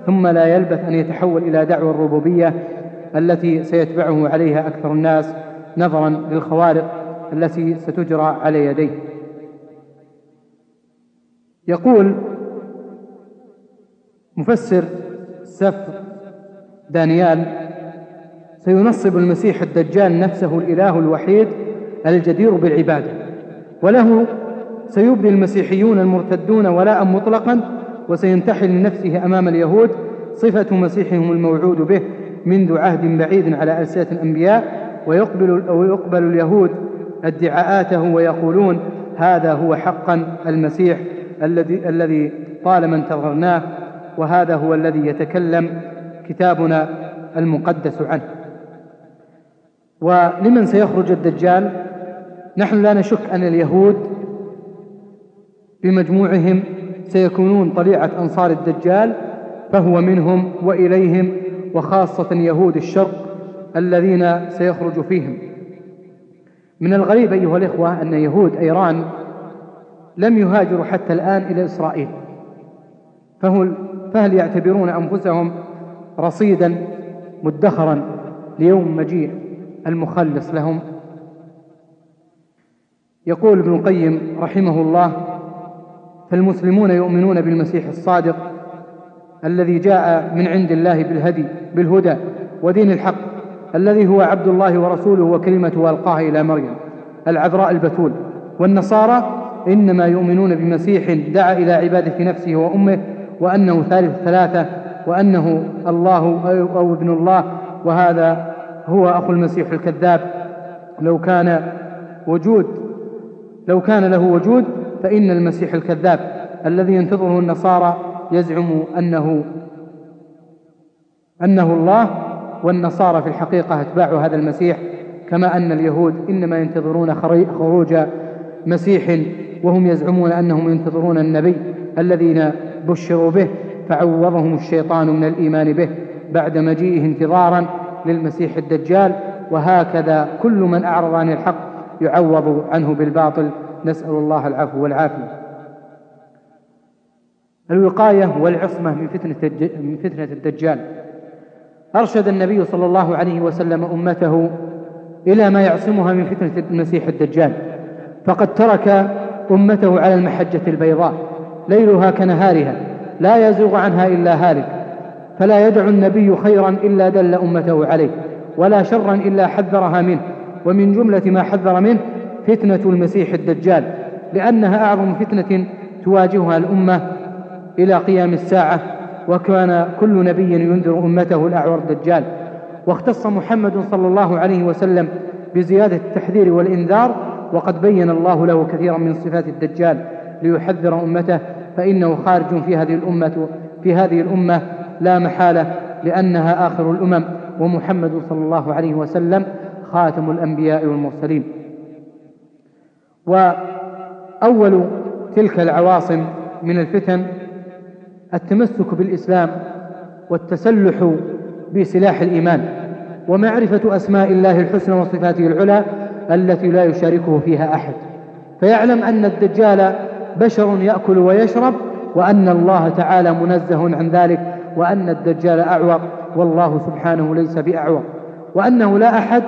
ثم لا يلبث أن يتحول إلى دعوة الربوبية التي سيتبعه عليها أكثر الناس نظرا للخوارق التي ستجرى على يديه. يقول مفسر سفر دانيال سينصب المسيح الدجال نفسه الإله الوحيد الجدير بالعبادة وله سيبدي المسيحيون المرتدون ولاء مطلقا وسينتحل لنفسه أمام اليهود. صفة مسيحهم الموعود به منذ عهد بعيد على ألسنة الأنبياء. ويقبل, أو يقبل اليهود ادعاءاته ويقولون هذا هو حقا المسيح الذي الذي طالما انتظرناه وهذا هو الذي يتكلم كتابنا المقدس عنه. ولمن سيخرج الدجال؟ نحن لا نشك أن اليهود بمجموعهم سيكونون طليعة أنصار الدجال فهو منهم وإليهم وخاصة يهود الشرق الذين سيخرج فيهم. من الغريب أيها الإخوة أن يهود إيران لم يهاجروا حتى الآن إلى إسرائيل. فهل يعتبرون أنفسهم رصيدا مدخرا ليوم مجيء المخلص لهم؟ يقول ابن القيم رحمه الله فالمسلمون يؤمنون بالمسيح الصادق الذي جاء من عند الله بالهدي بالهدى ودين الحق الذي هو عبد الله ورسوله وكلمته ألقاها إلى مريم العذراء البتول. والنصارى إنما يؤمنون بمسيح دعا إلى عبادة نفسه وأمه وأنه ثالث ثلاثة وأنه الله أو ابن الله وهذا هو أخو المسيح الكذاب. لو كان وجود لو كان له وجود فإن المسيح الكذاب الذي ينتظره النصارى يزعم أنه أنه الله والنصارى في الحقيقة أتباع هذا المسيح كما أن اليهود إنما ينتظرون خروج مسيح وهم يزعمون أنهم ينتظرون النبي الذين بشروا به فعوضهم الشيطان من الإيمان به بعد مجيئه انتظارا للمسيح الدجال وهكذا كل من أعرض عن الحق يعوض عنه بالباطل. نسأل الله العفو والعافية. الوقاية والعصمة من فتنة, من فتنة الدجال. أرشد النبي صلى الله عليه وسلم أمته إلى ما يعصمها من فتنة المسيح الدجال. فقد ترك أمته على المحجة البيضاء. ليلها كنهارها. لا يزوغ عنها إلا هالك. فلا يدع النبي خيرا إلا دل أمته عليه. ولا شرا إلا حذرها منه. ومن جملة ما حذر منه فتنة المسيح الدجال لأنها أعظم فتنة تواجهها الأمة إلى قيام الساعة وكان كل نبي ينذر أمته الأعور الدجال. واختص محمد صلى الله عليه وسلم بزيادة التحذير والإنذار وقد بين الله له كثيرا من صفات الدجال ليحذر أمته فإنه خارج في هذه الأمة في هذه الأمة لا محالة لأنها آخر الأمم. ومحمد صلى الله عليه وسلم خاتم الأنبياء والمرسلين. وأول تلك العواصم من الفتن التمسك بالإسلام والتسلح بسلاح الإيمان ومعرفة أسماء الله الحسنى وصفاته العلى التي لا يشاركه فيها أحد. فيعلم أن الدجال بشر يأكل ويشرب وأن الله تعالى منزه عن ذلك وأن الدجال أعور والله سبحانه ليس بأعور. وأنه لا أحد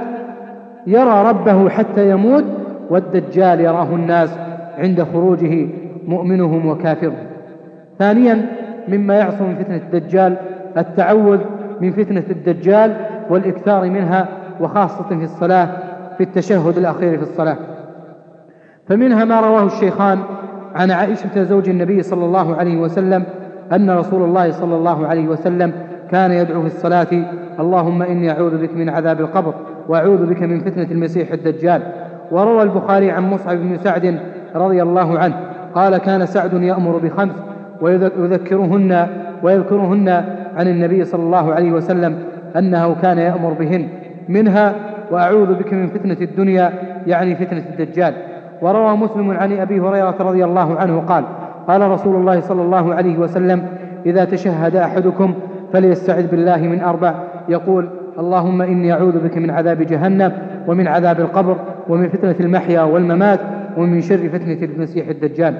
يرى ربه حتى يموت والدجال يراه الناس عند خروجه مؤمنهم وكافرهم ثانيا مما يعصم من فتنة الدجال التعوذ من فتنة الدجال والإكثار منها وخاصة في الصلاة في التشهد الأخير في الصلاة. فمنها ما رواه الشيخان عن عائشة زوج النبي صلى الله عليه وسلم أن رسول الله صلى الله عليه وسلم كان يدعو في الصلاة اللهم إني أعوذ بك من عذاب القبر وأعوذ بك من فتنة المسيح الدجال. وروى البخاري عن مصعب بن سعد رضي الله عنه قال كان سعد يأمر بخمس ويذكرهن ويذكرهن عن النبي صلى الله عليه وسلم أنه كان يأمر بهن منها وأعوذ بك من فتنة الدنيا يعني فتنة الدجال وروى مسلم عن أبي هريرة رضي الله عنه قال قال رسول الله صلى الله عليه وسلم إذا تشهد أحدكم فليستعذ بالله من أربع يقول اللهم إني أعوذ بك من عذاب جهنم ومن عذاب القبر ومن فتنة المحيا والممات ومن شر فتنة المسيح الدجال.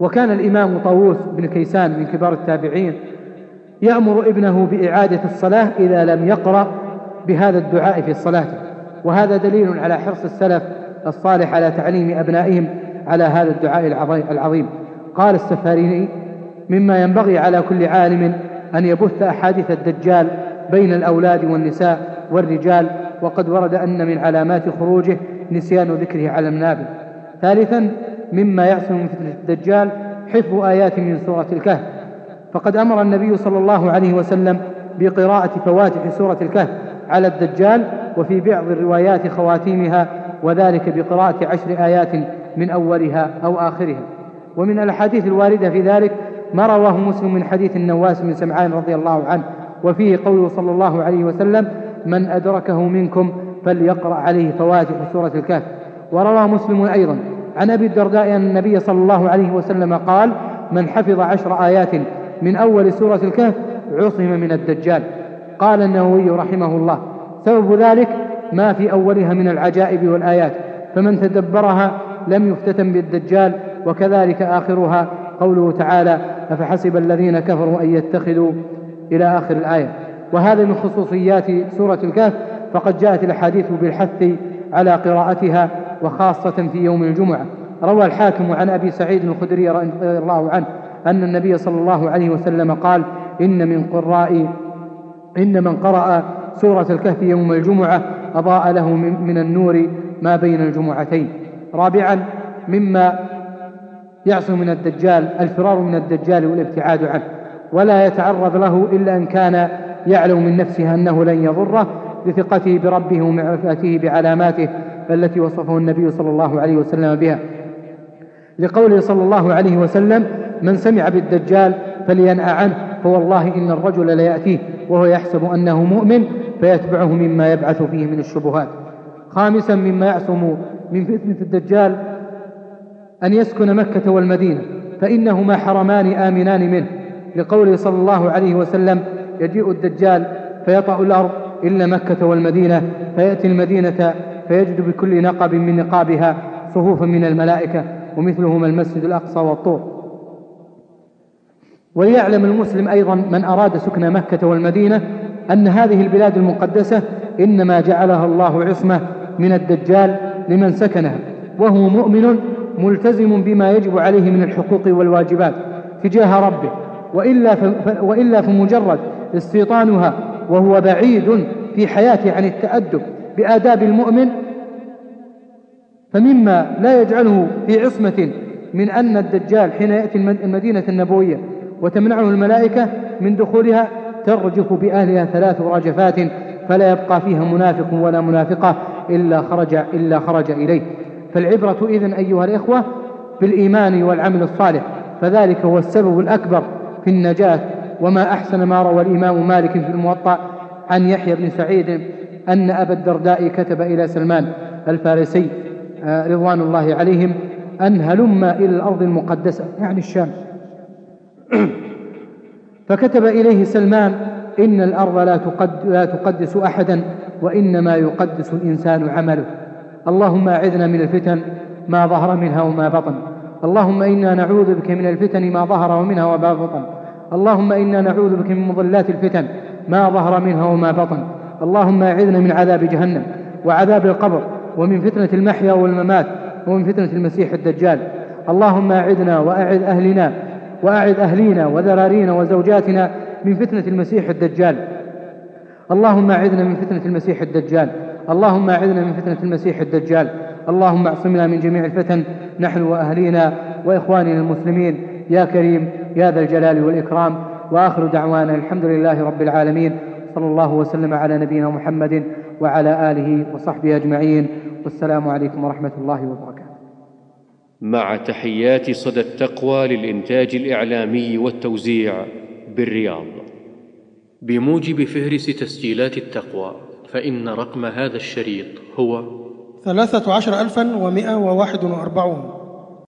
وكان الإمام طاووس بن كيسان من كبار التابعين يأمر ابنه بإعادة الصلاة إذا لم يقرأ بهذا الدعاء في صلاته. وهذا دليل على حرص السلف الصالح على تعليم أبنائهم على هذا الدعاء العظيم قال السفاريني مما ينبغي على كل عالم أن يبث أحاديث الدجال بين الأولاد والنساء والرجال وقد ورد أن من علامات خروجه نسيان ذكره على المنابر ثالثا مما يعصم من فتنة الدجال حفظ آيات من سورة الكهف. فقد أمر النبي صلى الله عليه وسلم بقراءة فواتح سورة الكهف على الدجال وفي بعض الروايات خواتيمها وذلك بقراءة عشر آيات من أولها أو آخرها. ومن الأحاديث الواردة في ذلك ما رواه مسلم من حديث النواس بن سمعان رضي الله عنه وفيه قوله صلى الله عليه وسلم من أدركه منكم فليقرأ عليه فواتح سورة الكهف. وروى مسلم أيضا عن أبي الدرداء أن النبي صلى الله عليه وسلم قال من حفظ عشر آيات من أول سورة الكهف عصم من الدجال. قال النووي رحمه الله سبب ذلك ما في أولها من العجائب والآيات فمن تدبرها لم يفتتن بالدجال وكذلك آخرها. قوله تعالى أفحسب الذين كفروا أن يتخذوا إلى آخر الآية؟ وهذا من خصوصيات سورة الكهف فقد جاءت الأحاديث بالحث على قراءتها وخاصة في يوم الجمعة. روى الحاكم عن أبي سعيد الخدري رضي الله عنه أن النبي صلى الله عليه وسلم قال إن من قراء إن من قرأ سورة الكهف يوم الجمعة أضاء له من النور ما بين الجمعتين رابعا مما يعصم من الدجال الفرار من الدجال والابتعاد عنه ولا يتعرض له إلا أن كان يعلم من نفسه أنه لن يضره لثقته بربه ومعرفته بعلاماته التي وصفه النبي صلى الله عليه وسلم بها. لقوله صلى الله عليه وسلم من سمع بالدجال فلينأ عنه فوالله إن الرجل ليأتيه وهو يحسب أنه مؤمن فيتبعه مما يبعث فيه من الشبهات. خامسا مما يعصم من فتنة الدجال أن يسكن مكة والمدينة فإنهما حرمان آمنان منه. لقوله صلى الله عليه وسلم يجيء الدجال فيطأ الأرض إلا مكة والمدينة فيأتي المدينة فيجد بكل نقب من نقابها صفوفا من الملائكة ومثلهما المسجد الأقصى والطور. وليعلم المسلم أيضا من أراد سكن مكة والمدينة أن هذه البلاد المقدسة إنما جعلها الله عصمة من الدجال لمن سكنها وهو مؤمن ملتزم بما يجب عليه من الحقوق والواجبات تجاه ربه وإلا, وإلا فمجرد استيطانها وهو بعيد في حياته عن التأدب بآداب المؤمن. فمما لا يجعله في عصمة من أن الدجال حين يأتي المدينة النبوية وتمنعه الملائكة من دخولها ترجف بأهلها ثلاث رجفات فلا يبقى فيها منافق ولا منافقة إلا خرج إلا خرج إليه. فالعبرة إذن أيها الإخوة بالإيمان والعمل الصالح فذلك هو السبب الأكبر في النجاة وما أحسن ما روى الإمام مالك في الموطأ عن يحيى بن سعيد أن أبا الدرداء كتب إلى سلمان الفارسي آه، رضوان الله عليهم أن هلم إلى الأرض المقدسة يعني الشام. فكتب إليه سلمان إن الأرض لا, تقد لا تقدس أحدا وإنما يقدس الإنسان عمله. اللهم أعذنا من الفتن ما ظهر منها وما بطن. اللهم إنا نعوذ بك من الفتن ما ظهر منها وما بطن. اللهم إنا نعوذ بك من مضلات الفتن ما ظهر منها وما بطن. اللهم أعذنا من عذاب جهنم وعذاب القبر ومن فتنة المحيا والممات ومن فتنة المسيح الدجال. اللهم أعذنا وأعذ أهلنا وأعذ أهلينا وذرارينا وزوجاتنا من فتنة المسيح الدجال. اللهم أعذنا من فتنة المسيح الدجال. اللهم أعذنا من فتنة المسيح الدجال. اللهم اعصمنا من جميع الفتن نحن وأهلينا وإخواننا المسلمين. يا كريم يا ذا الجلال والإكرام وآخر دعوانا الحمد لله رب العالمين صلى الله وسلم على نبينا محمد وعلى آله وصحبه أجمعين والسلام عليكم ورحمة الله وبركاته. مع تحيات صدى التقوى للإنتاج الإعلامي والتوزيع بالرياض. بموجب فهرس تسجيلات التقوى فإن رقم هذا الشريط هو ثلاثة عشر ألفا ومائة وواحد وأربعون.